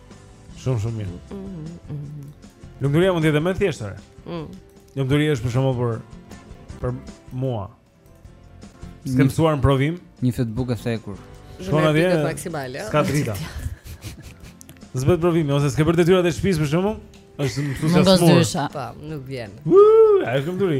Shumë shumë mirë. Mm, mm, mm, mm. Lumturia mund të jetë më e thjeshtë. Mm. Lumturia është për shembull për për mua. S'kem mësuar në provim. Një fetë bukë e thekur. Shkon atje. Është maksimale. Ska drita. S'bëhet provimi, ose s'ke bërë detyrat e shtëpisë për shembull? Është mësuesja e sëmurë. Po, nuk vjen. Uu, ajo është lumturi.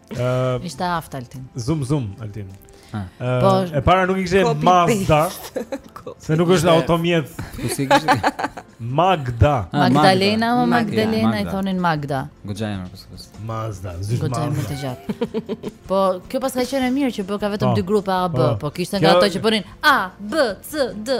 Ëh, uh, ishte aftë Altin. Zum zum Altin. Ah. Po, e para nuk e kishte Mazda. Se nuk është automjet. Po si e kishte? Magda. Ah, Magdalena apo Magdalena i thonin Magda. Goxha emër pas pas. Mazda, zysh Mazda. Goxha më të gjatë. Po, kjo paska qenë e mirë që bëka vetëm po, dy grupe A B, po, po kishte nga ato që bënin A B C D.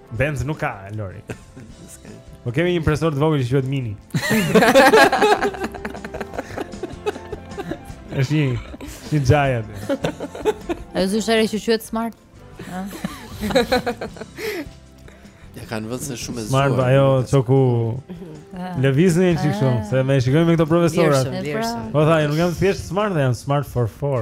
Benz nuk ka, Lori. Po kemi një presor të vogël që quhet Mini. Është një një xhaja. Ajo zysha që quhet Smart. Ja kanë vënë se shumë e zgjuar. Smart ajo çoku. Ah. Lëvizni një çik shumë, ah. se më shikojnë me këto profesorë. Po tha, nuk jam thjesht smart, jam smart for four.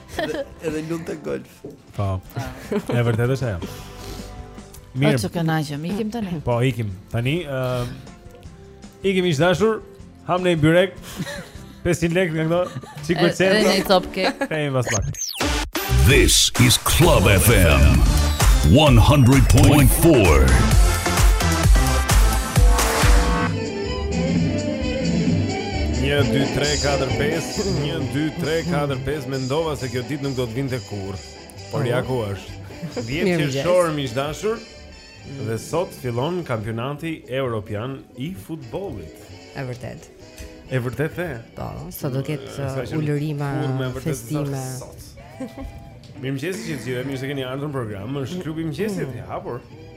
Edhe, edhe lund të golf. Po. E vërtetë është ajo. Mirë. Po ç'ka ngelur, ikim tani. Po ikim. Tani ë uh, ikim miq të dashur, hamë një byrek. 500 lekë nga këto, çik për çel. Edhe një top kek. Ai më spak. This is Club FM 100.4. Një, dy, tre, katër, pesë Një, dy, tre, katër, pesë Mendova se kjo ditë nuk do të vinte kurrë Por ja ku është Dhjetë qershor miq të dashur Dhe sot fillon kampionati Europian i futbollit E vërtetë E vërtetë e Po, sa do ketë uh, ulërima, festime Mirëmëngjesi të gjithë, mirë se keni ardhur në program është klubi i mëngjesit, mm. hapur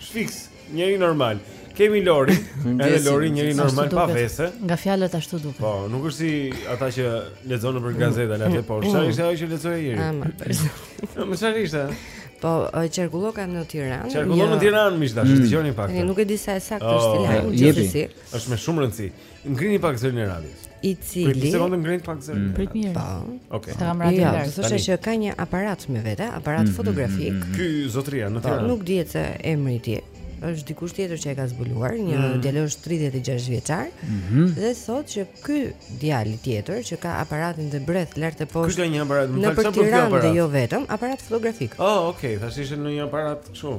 Shfiks, njeri normal. Kemi Lorin, edhe Lori njeri normal pa vese. Nga fjalët ashtu duket. Po, nuk është si ata që lexojmë nëpër gazeta në atë poshtë. Çfarë ishte ajo që lexoi njëri? Po, më çfarë ishte? Po, qarkulloka në Tiranë. Qarkullon në Tiranë, miq të dashur, dëgjoni pak. Ne nuk e dimë sa e saktë është oh, lajmi, gjithsesi. Është me shumë rëndësi. Ngrini pak zërin e radios. I cili? Prit një sekondë ngrini pak zërin. Mm. Prit mirë. Po. Okej. Sa kam radion jo, lart. Thoshte që ka një aparat me vete, aparat mm, mm, fotografik. Ky zotria në po, Tiranë. Nuk dihet se emri i tij është dikush tjetër që e ka zbuluar, një mm. djalosh 36 vjeçar, mm -hmm. dhe thotë që ky djali tjetër që ka aparatin dhe bredh lart e poshtë. Ky ka një aparat, më fal çfarë bën? Në Tiranë dhe jo vetëm, aparat fotografik. Oh, okay, thashë ishte ndonjë aparat kështu.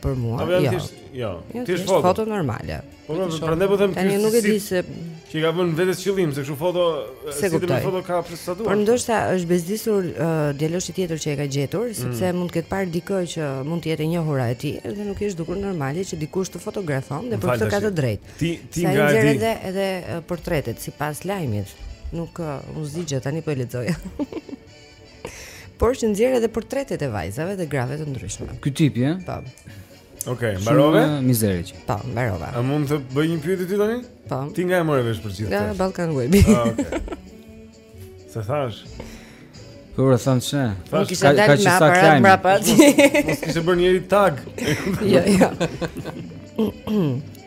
Për mua, jo. Jo, jo, jo ti foto. Foto normale. Po, po, po prandaj po them ti. nuk e di se ç'i ka vënë vetes qëllim se kështu foto si të më foto ka pse sa duhet. Por ndoshta është bezdisur uh, djaloshi tjetër që e ka gjetur, mm. sepse mund të ketë parë dikë që mund të jetë e njohura e tij dhe nuk i është dukur normale që dikush të fotografojë dhe për këtë ka të drejtë. Ti ti nga e di. Edhe edhe uh, portretet sipas lajmit. Nuk uh, u zgjidh tani po e lexoja. Por që nxjerr edhe portretet e vajzave dhe grave të ndryshme. Ky tipi, ëh? Po. Okej, mbarove? Shumë mizeri që. Po, mbarova. A mund të bëj një pyetje ty tani? Po. Ti nga e morë vesh për gjithë këtë? Nga Balkan Web. Ah, okej. Se thashë? Po ora thon çe. Nuk kishte dalë me aparat mbrapa. Mos të kishte bërë njëri tag. Jo, jo.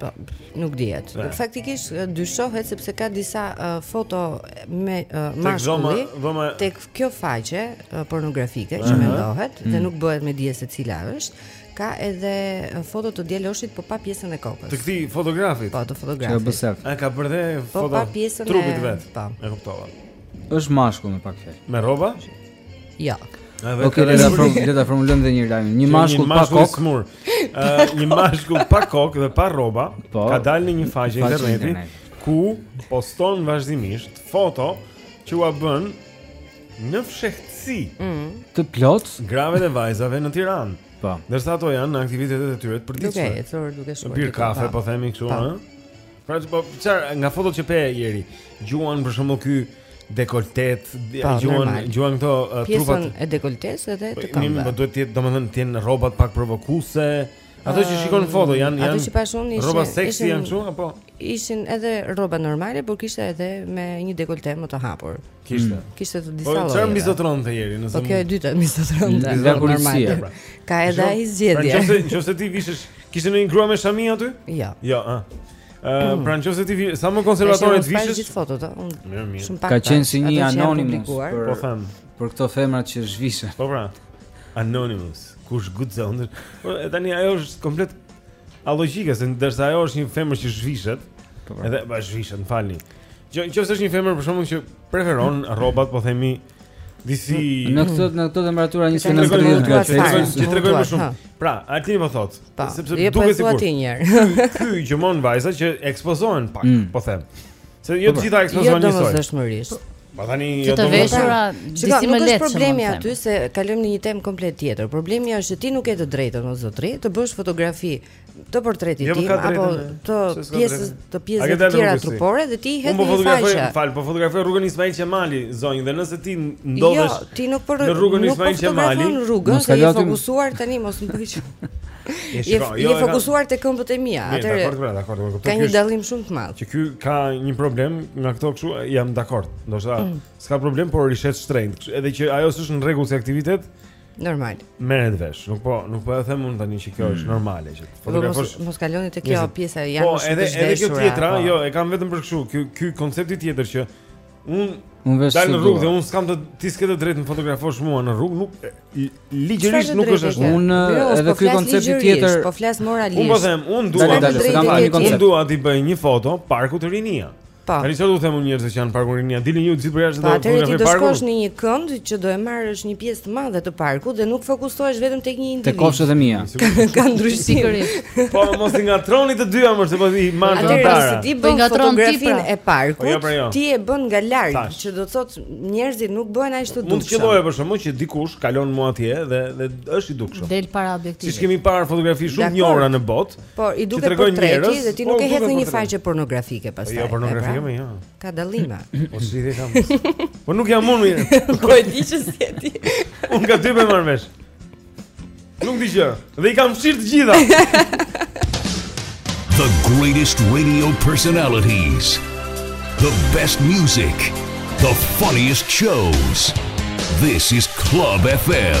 Po, nuk dihet. Pra. Faktikisht dyshohet sepse ka disa uh, foto uh, mashkulli vëma... tek kjo faqe uh, pornografike që mendohet mm. dhe nuk bëhet me dije se cila është. Ka edhe foto të djaloshit po pa pjesën e kokës. Të këtij fotografit. Po, të fotografit. Që bësef. A ka bërë foto? Po po pjesën e trupit të vet. Po. E kuptova. Është mashkull me pak fjalë. Me rroba? Jo. Ok, le ta form, le ta formulojmë edhe një herë. Një mashkull pa kokë. Ëh, një mashkull pa kokë dhe pa rroba po. ka dalë në një faqe interneti ku poston vazhdimisht foto që ua bën në fshehtësi mm. të plot grave dhe vajzave në Tiranë. Po. Ndërsa ato janë në aktivitetet e tyre të përditshme. Duke ecur, duke shkuar. Pirë kafe, po themi kështu, ëh. Pra, po çfarë nga fotot që pe, Eri, gjuan për shembull ky dekoltet, po, gjuan gjuan këto uh, trupat, pjesën e dekoltesë edhe të po, këmbëve. Po duhet të jetë domethënë të jenë rroba pak provokuese. Ato që shikon në foto janë janë Ato që pashë unë ishin rroba seksi janë këtu apo ishin edhe rroba normale, por kishte edhe me një dekolte më të hapur. Kishte. Mm. Kishte të disa lloje. Po çfarë mbizotëronte, Eri, nëse. Po kjo e dyta mbizotëronte. Nga policia. Pra. Ka edhe ai zgjedhje. Pra, nëse nëse ti vishesh, kishte ndonjë grua me shami aty? Jo. Jo, ëh. Ëh, pra nëse ti sa më konservatore të vishesh. Është foto të. Mirë, mirë. Shumë pak. Ka qenë si një anonimus. Po them. Për këto femrat që zhvishen. Po pra. Anonymous. Kush guxon ndër? Po tani ajo është komplet alogjike se ndërsa ajo është një femër që zhvishet. Po pra. Edhe pa zhvishet, më falni. Jo, nëse është një femër për shembull që preferon rrobat, po themi Disi në këtë në këtë temperaturë një sekondë të rrit gradë. Ti tregoj më shumë. Pra, Artini më thotë, po, sepse jo, duket po sikur. Ky çmon vajza që ekspozohen pak, mm. po them. Se jo të po, gjitha ekspozohen jo, njësoj. Jo domosdoshmërisht. Po tani jo të veshura, disi më lehtë. Problemi aty se kalojmë në një temë komplet tjetër. Problemi është që ti nuk ke të drejtën o zotëri të bësh fotografi të portretit jo, tim apo të pjesës të pjesës të tjera trupore dhe t'i hedhësh në një faqe. Më fal, po fotografoj rrugën Ismail Qemali, zonjë, dhe nëse ti ndodhesh Jo, ti nuk po në rrugën Ismail Qemali, nuk ka të fokusuar tani mos më bëj. Je jo, jo, fokusuar te këmbët e mia. Atëherë. Dakord, pra, dakord, dakord. Ka një dallim shumë të madh. Që ky ka një problem nga këto kështu, jam dakord. Ndoshta mm. s'ka problem, por i vishet shtrenjtë. Edhe që ajo s'është në rregull si aktivitet, Normal. Merret vesh. Nuk po, nuk po e them unë tani që kjo është mm. normale që. Po mos mos kaloni te kjo pjesa e janë po, edhe edhe kjo tjetra, po. jo, e kam vetëm për kështu. Ky ky koncepti tjetër që unë unë vishem. Dal në rrugë dhe unë s'kam të ti s'ke të drejtë të më fotografosh mua në rrugë, nuk ligjërisht nuk është ashtu. Unë jo, jo, edhe ky koncepti tjetër. Po flas moralisht. Unë po them, unë dua të bëj një koncept. Unë dua t'i bëj një foto parkut Rinia. Po. Tani çfarë do t'u them unë njerëzve që janë te parku Rinia, dilni ju gjithë përjashta do të bëni parku. Do të shkosh në një kënd që do e marrësh një pjesë të madhe të parkut dhe nuk fokusohesh vetëm tek një individ. Te kofshët e mia. Ka ndryshim sigurisht. Po mos i ngatërroni të dyja më sepse i marr të para. Atëherë ti bën fotografinë pra. e parkut. Po jo, pra jo. Ti e bën nga larg, që do të thotë njerëzit nuk bëhen aq të dukshëm. Mund të qellojë për shembull që dikush kalon mua atje dhe dhe është i dukshëm. Del para objektivit. Siç kemi parë fotografi shumë herë në botë. Po, i duket për drejt dhe ti nuk e hedh në një faqe pornografike pastaj. Jo, pra. pornografike më jo. Ka dallime. Po si ti kam. Po nuk jam unë mirë. Po e di që se ti. Unë ka dy me marr vesh. Nuk di gjë. Dhe i kam fshirë të gjitha. The greatest radio personalities. The best music. The funniest shows. This is Club FM.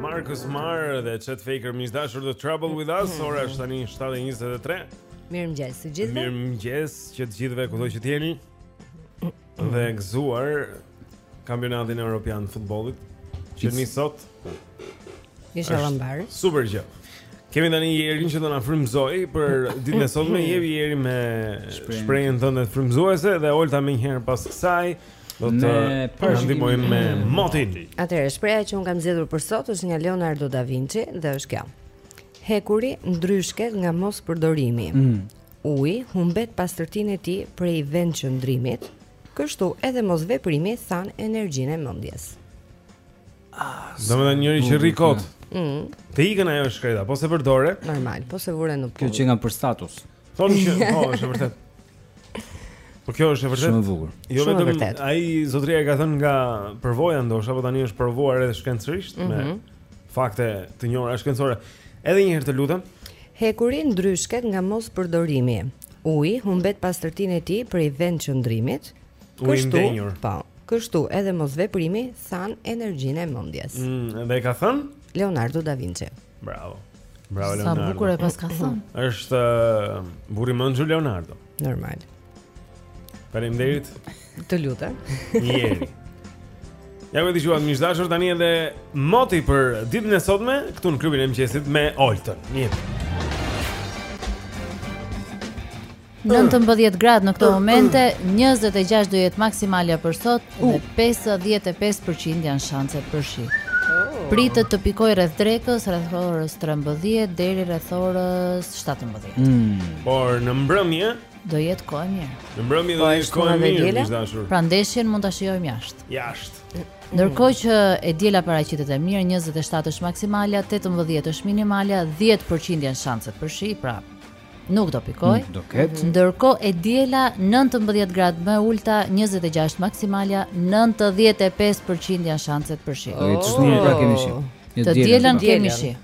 Marcus Marr dhe Chet Faker miq të dashur The Trouble With Us mm. ora është tani 7:23. Mirëmëngjes të gjithëve. Mirëmëngjes që të gjithëve kudo që të jeni. dhe gëzuar kampionatin europian të futbollit që nis sot. Isha lambar. Super gjë. Kemi tani Jerin që do na frymëzojë për ditën e sotme, Jeri Jeri me shprehjen tënde frymëzuese dhe Olta menjëherë pas kësaj do të përshëndesë me motin. Atëherë shprehja që unë kam zgjedhur për sot është nga Leonardo da Vinci dhe është kjo. Hekuri ndryshket nga mospërdorimi. Mm. Uji humbet pastërtinë e tij prej vendqëndrimit, kështu edhe mosveprimi than energjinë e mendjes. Ah, domethënë njeri që rri kot. Mm. Të ikën ajo shkreta, po s'e përdore. Normal, po s'e vure në punë. Kjo qenka për status. Thonë që, po, është vërtet. Po kjo është e vërtetë. Shumë e bukur. Jo vetëm ai zotria e ka thënë nga përvoja ndoshta, po tani është provuar edhe shkencërisht mm -hmm. me mhm. fakte të njohura shkencore. Edhe një herë të lutem. Hekuri ndryshket nga mospërdorimi. Uji humbet pastërtinë e tij prej vendqëndrimit. Kështu, po, kështu edhe mosveprimi than energjinë e mendjes. Mm, e ka thënë Leonardo da Vinci. Bravo. Bravo Leonardo. Sa bukur e paska thënë. Është uh, burrë me mend Leonardo. Normal. Faleminderit. Të lutem. Jeri. Ja ta dëgjojmë miq të dashur tani edhe moti për ditën e sotme këtu në klubin e mëngjesit me Oltën. Mirë. 19 gradë në këto momente, 26 do jetë maksimalja për sot dhe 55% janë shanset për shi. Oh. Pritet të pikojë rreth drekës, rreth orës 13 deri rreth orës 17. Mm. Por në mbrëmje, Do jetë kohë e mirë. Në mbrëmje do po, jetë kohë e mirë, miq të dashur. Pra ndeshjen mund ta shijojmë jashtë. Jashtë. Ndërkohë që e diela paraqitet e mirë, 27 është maksimalja, 18 është minimalja, 10% janë shanset për shi, pra nuk do pikojë. Nuk do ketë. Mhm. Ndërkohë e diela 19 gradë më e ulëta, 26 maksimalja, 95% janë shanset për shi. Oh. Të dielën kemi shi. Të dielën kemi shi.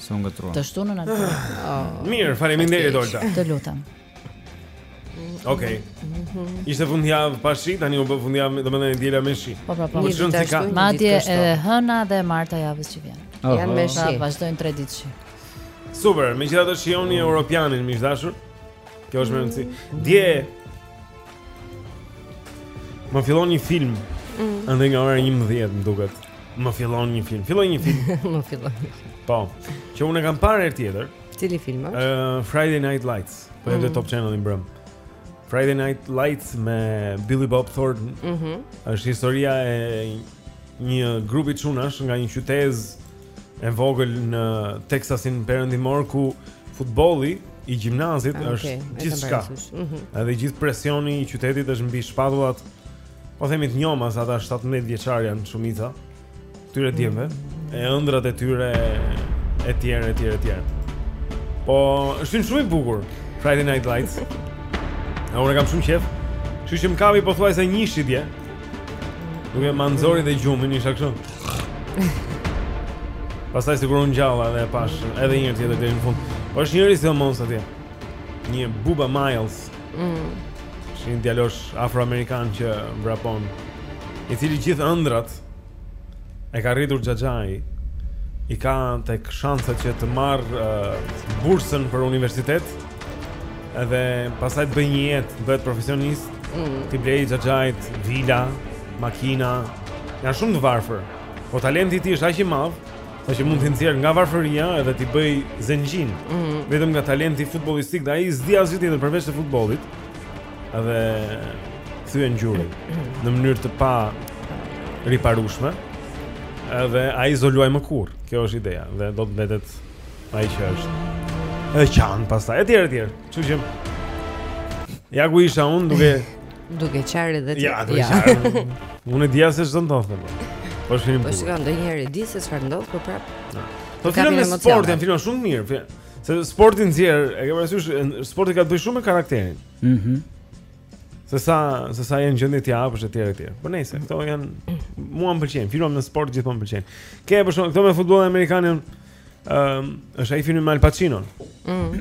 S'u ngatërruam. Të shtunën atë. Mirë, faleminderit Olta. Të lutem. Okej. Okay. Ishte fundjavë pa shi, tani u bë fundjavë, domethënë e diela me shi. Po po po. Një ditë ka. Madje edhe e hëna dhe e marta e javës që vjen. Oh, janë me shi. Vazhdojnë 3 ditë shi. Super, megjithatë shijoni mm. europianin miq të dashur. Kjo është me rëndësi. Dje Më fillon një film. Mm. Andej nga ora 11, më duket. Më fillon një film. Filloi një film. më fillon një film. Po. Që unë e kam parë herë tjetër. Cili film është? Uh, Friday Night Lights. Po mm. edhe Top Channel-i mbrëmë. Friday Night Lights me Billy Bob Thornton. Mhm. Mm është historia e një grupi çunash nga një qytezë e vogël në Teksasin perëndimor ku futbolli i gjimnazit ah, okay, është gjithçka. Ëh. Mhm. Edhe gjithë presioni i qytetit është mbi shpatullat, po themi, të njoma se ata 17 vjeçarë janë shumica e atyre djemve, mm. e ëndrat e tyre etj etj etj. Po, është shumë i bukur Friday Night Lights. A unë e kam shumë qejf. Kështu që më kapi pothuajse një çikë. Duke më zënë dhe gjumi isha kështu. Pastaj sikur u ngjalla dhe e pashë edhe një herë tjetër deri në fund Po është njëri si o mons atje Një Boobie Miles mm. Është një djalosh afroamerikan që vrapon I cili gjithë ëndrat E ka rritur xhaxhai I ka tek shanset që të marrë uh, bursën për universitet Edhe pastaj të bëjë një jetë, të bëhet profesionist, mm. t'i blejë xhaxhait, vila, makina, janë shumë të varfër. Po talenti i tij është aqë i madh, saqë mund t'i nxjerrë nga varfëria edhe t'i bëjë zengjinë, mm. vetëm nga talenti futbollistik, dhe ai s'di asgjë tjetër përveç futbollit, edhe thyen gjurin, mm. në mënyrë të pariparueshme, edhe ai s'do luajë më kurrë, kjo është ideja, dhe do të mbetet... Ai që është. Edhe qan pastaj etj etj. Kështu që Ja ku isha unë duke duke qarë edhe ti. Ja, duke ja. qarë. Unë e dija se ç'do ndodhte. Po shiko. Po shikon ndonjëherë di se çfarë ndodh, por prap. Po filma me sport, janë filma shumë të mirë. Se sporti nxjerr, e ke parasysh, sporti ka të bëjë shumë me karakterin. Mhm. Mm Se sa se sa je në gjendje të japësh etj etj. Po nejse, këto janë mua më pëlqejnë, filmat me sport gjithmonë më pëlqejnë. Ke për shembull këto me futbollin amerikan janë ëm është ai filmi me Al Pacino. Mm.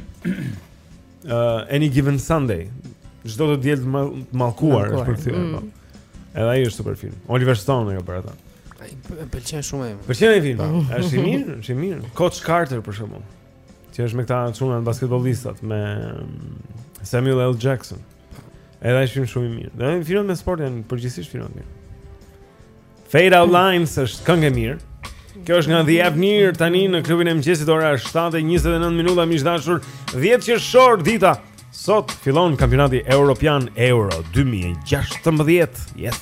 Ë Any Given Sunday. Çdo të diel të mal- të mallkuar është përkthyer. Mm. po. Edhe ai është super film. Oliver Stone e ka bërë atë. Ai më pëlqen shumë ai. Pëlqen ai film. Është i mirë, është i mirë. Coach Carter për shembull. Që është me këta çuna basketbollistat me mm, Samuel L. Jackson. Edhe ai film shumë i mirë. Dhe filmat me sport janë përgjithsisht filma mirë. Fade Out Lines është këngë e mirë. Kjo është nga The Avener tani në klubin e mëngjesit ora është 7:29 minuta miq të dashur. 10 qershor dita. Sot fillon kampionati Europian Euro 2016. Yes.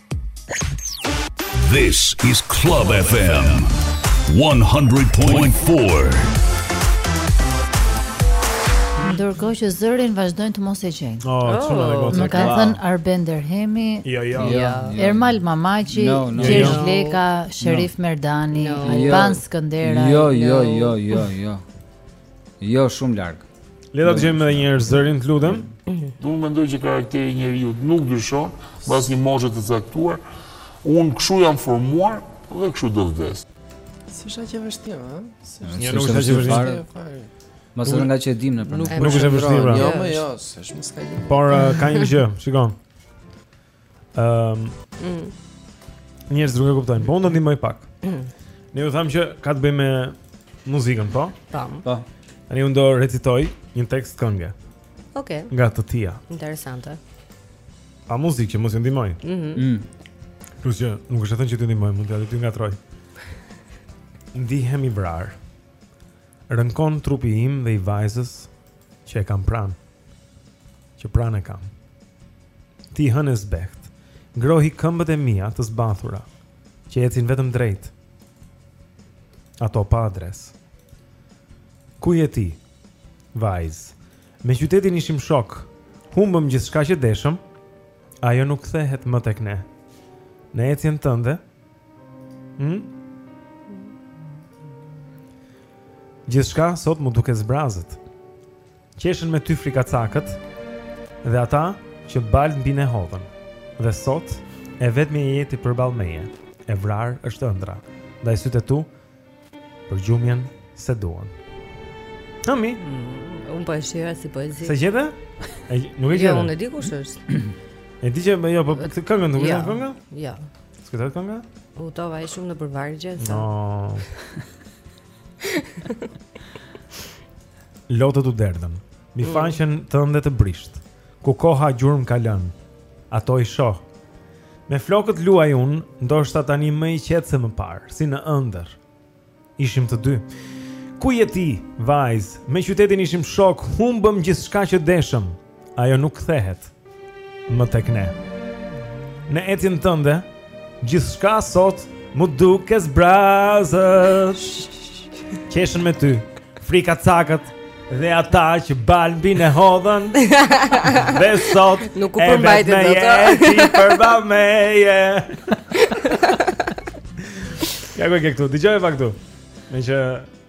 This is Club FM 100.4. Ndërkohë që zërin vazhdojnë të mos e gjejnë. Oh, çuna e goca. Më ka thënë Arben Derhemi. Jo, jo. jo, jo. Ermal Mamaqi, Gjergj Leka, Sherif Merdani, Alban Skënderaj. Jo, jo, jo, jo, jo. Jo shumë larg. Le ta dëgjojmë edhe një herë zërin, të lutem. Unë mendoj që karakteri i njeriut nuk ndryshon pas një moshe të caktuar. Unë kshu jam formuar dhe kshu do vdes. S'është aq e vështirë, ha? Jo, nuk është e vështirë. Mbase ngaqë e dimë ne prandaj. Nuk është e vështirë. Pra. Jo, më jo, s'është më ska gjë. Por ka një gjë, shikon. Ëm. Um, Njerëzit nuk e kuptojnë, po unë do ndihmoj pak. Ne u thamë që ka të bëjë me muzikën, po? Tam. Po. Tani unë do recitoj një tekst kënge. Okej. Nga të tija. Interesante. Pa muzikë që mos ju ndihmoj. Mhm. Mm mm. Plus që nuk është e thënë që t'i ndihmojë, mund edhe t'i ngatërrojë. Ndihem i vrarë. Rënkon trupi im dhe i vajzës Që e kam pranë Që pranë e kam Ti hënë e zbehtë Ngrohi këmbët e mia të zbathura Që ecin vetëm drejt Ato pa adresë Ku je ti? Vajzë Me qytetin ishim shokë Humbëm gjithçka që deshëm Ajo nuk kthehet më tek ne Në ecjen tënde Hm? Gjithçka sot më duket zbrazët. Qeshën me ty frikacakët dhe ata që baltë mbi ne hodhën. Dhe sot e vetmja je ti përballë meje, e vrarë është ëndra. Ndaj sytë e tu Përgjumjen s'e duan Në mi mm, Unë po e shijoja si poezi S'e gjete? E, nuk e jo, gjete? Ja, unë e di kush është E di që, jo, po këtë këngë nuk e gjete këngë? Ja Së këtë këngë? U futa shumë nëpër vargje sa No Lotët u derdhen Mbi faqen tënde të brishtë Ku koha gjurmë ka lënë Ato i shoh Me flokët luaj unë Ndoshta tani më i qetë se më parë Si në ëndër Ishim të dy Ku je ti, vajzë Me qytetin ishim shokë Humbëm gjithçka që deshëm Ajo nuk kthehet Më tek ne Në ecjen tënde Gjithçka sot m'u duk e zbrazët Qeshën me ty Frikacakët Dhe ata që baltë mbi ne hodhën Dhe sot Nuk u përmbajtë të të të të të përba me je Ja ku e ke këtu Dëgjoje pak këtu Me që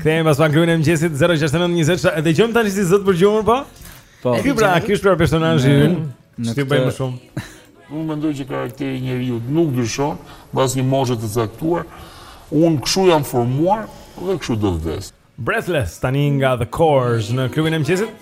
Kthehemi pas pak klubin e mëngjesit 069 20 e dëgjojmë tani si zot për gjumur po? Po. Ky pra kish për personazhin. Mm. Në këtë bëjmë shumë. Unë mendoj që karakteri i njeriut nuk ndryshon mbas një moshe të caktuar. Unë kshu jam formuar dhe kshu do të vdes. Breathless tani nga The Corrs në klubin e mëngjesit.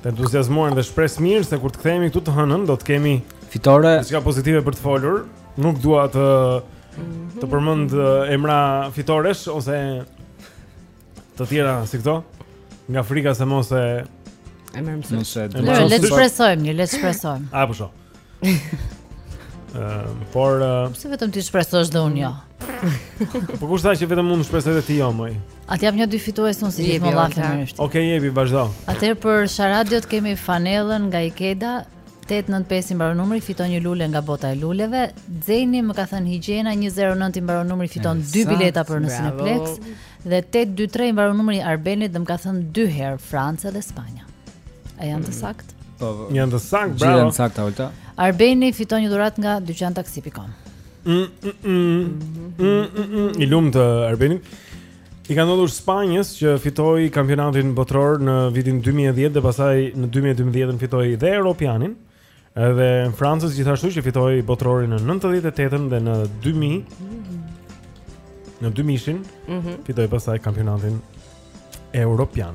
Të entuziasmuar dhe shpresëmirë se kur të kthehemi këtu të hënën do të kemi fitore. Diçka pozitive për të folur. Nuk dua të të mhm. përmend eh, emra fitoresh ose të tjera si këto. Nga frika se mos e e marr mësysh. Le të shpresojmë, le të shpresojmë. Apo shoh. Ehm, por uh, pse vetëm ti shpresosh dhe unë jo? Po kush tha që vetëm unë shpresoj ti jo më? A t'i jap një dy fitues unë si gjithmonë llafi më është. Okej, jepi, vazhdo. Atëherë për Sharadën sot kemi fanellën nga Ikeda 895 i mbaron numri fiton një lule nga bota e luleve. Xeni më ka thënë higjiena 109 i mbaron numri fiton dy bileta për në Cineplexx dhe 823 i mbaron numri Arbenit dhe më ka thënë dy herë Franca dhe Spanja. A janë të mm. sakt? Po, po. Janë të sakta, bravo. Janë të sakta. Arbeni fiton një dhuratë nga dyqantaksi.com. Mm, mm, mm, I lumtë uh, Arbenit. I ka ndodhur Spanjës që fitoi kampionatin botëror në vitin 2010 dhe pastaj në 2012 fitoi dhe Europianin. Edhe në Francës gjithashtu që fitoi botërorin në 98-ën dhe në 2000 në 2000-shin, mm -hmm. fitoi pastaj kampionatin Europian.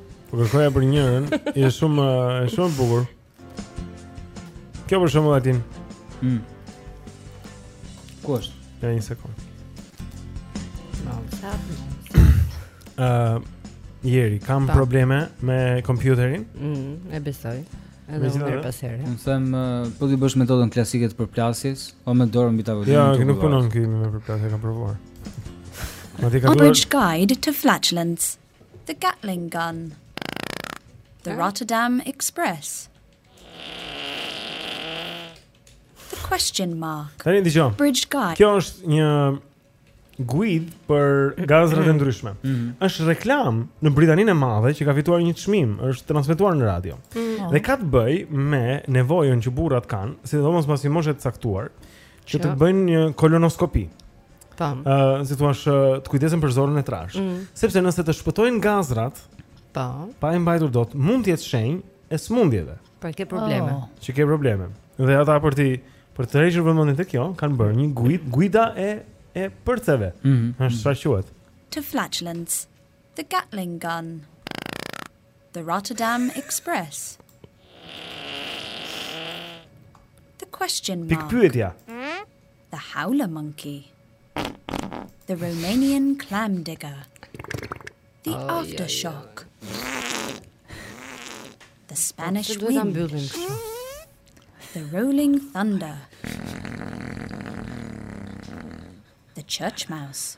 Po kërkoja për njërën, i është shumë, e shumë bukur. Kjo për shembull tani. Mm. Ku është? Ja, një sekund. No. Uh, jeri, kam Ta. probleme me kompjuterin. Mm, e besoj. Edhe unë herë pas here. Unë them, uh, po t'i bësh metodën klasike të përplasjes, o me dorën mbi tavolinë. Ja, nuk punon këmi me përplasje, kam provuar. A Bridge Guide to Flatulence. The Gatling Gun The Rotterdam Express The Question Mark Tani dëgjo Bridge Guide Kjo është një guidë për gazrat e ndryshme. Mm -hmm. Është reklamë në Britaninë e Madhe që ka fituar një çmim, është transmetuar në radio. Mm -hmm. Dhe ka të bëjë me nevojën që burrat kanë, sidomos pas një moshe të caktuar, që të bëjnë një kolonoskopi. Po. Ë, uh, si thua, të kujdesen për zorrën e trashë. Mm. Sepse nëse të shpëtojnë gazrat, po. Pa e mbajtur dot, mund të jetë shenjë e sëmundjeve. Pra ke probleme. Oh. Që ke probleme. Dhe ata për ti për të hequr vëmendjen te kjo, kanë bërë një guidë, guida e e pordhëve. Ëh, mm -hmm. është çfarë quhet? To flatulence. The Gatling gun. The Rotterdam Express. The question mark. Pikëpyetja. The howler monkey The Romanian clam digger The aftershock The Spanish wind The rolling thunder church mouse,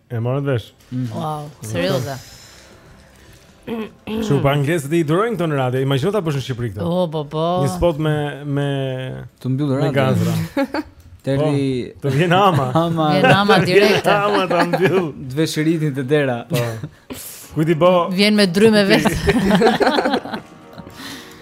E morëm vesh. Mm. Wow, serioze. Çu pa anglezët i durojnë këto në radio. Imagjino ta bësh në Shqipëri këto. Oh, po po. Një spot me me ta mbyllin radion. Me gazra. Teli po, të vjen ama. Ama. Vjen ama direkt. Ama ta mbyll. Të vë shiritin te dera. Po. Kujt i bë? Vjen me dryn vetë.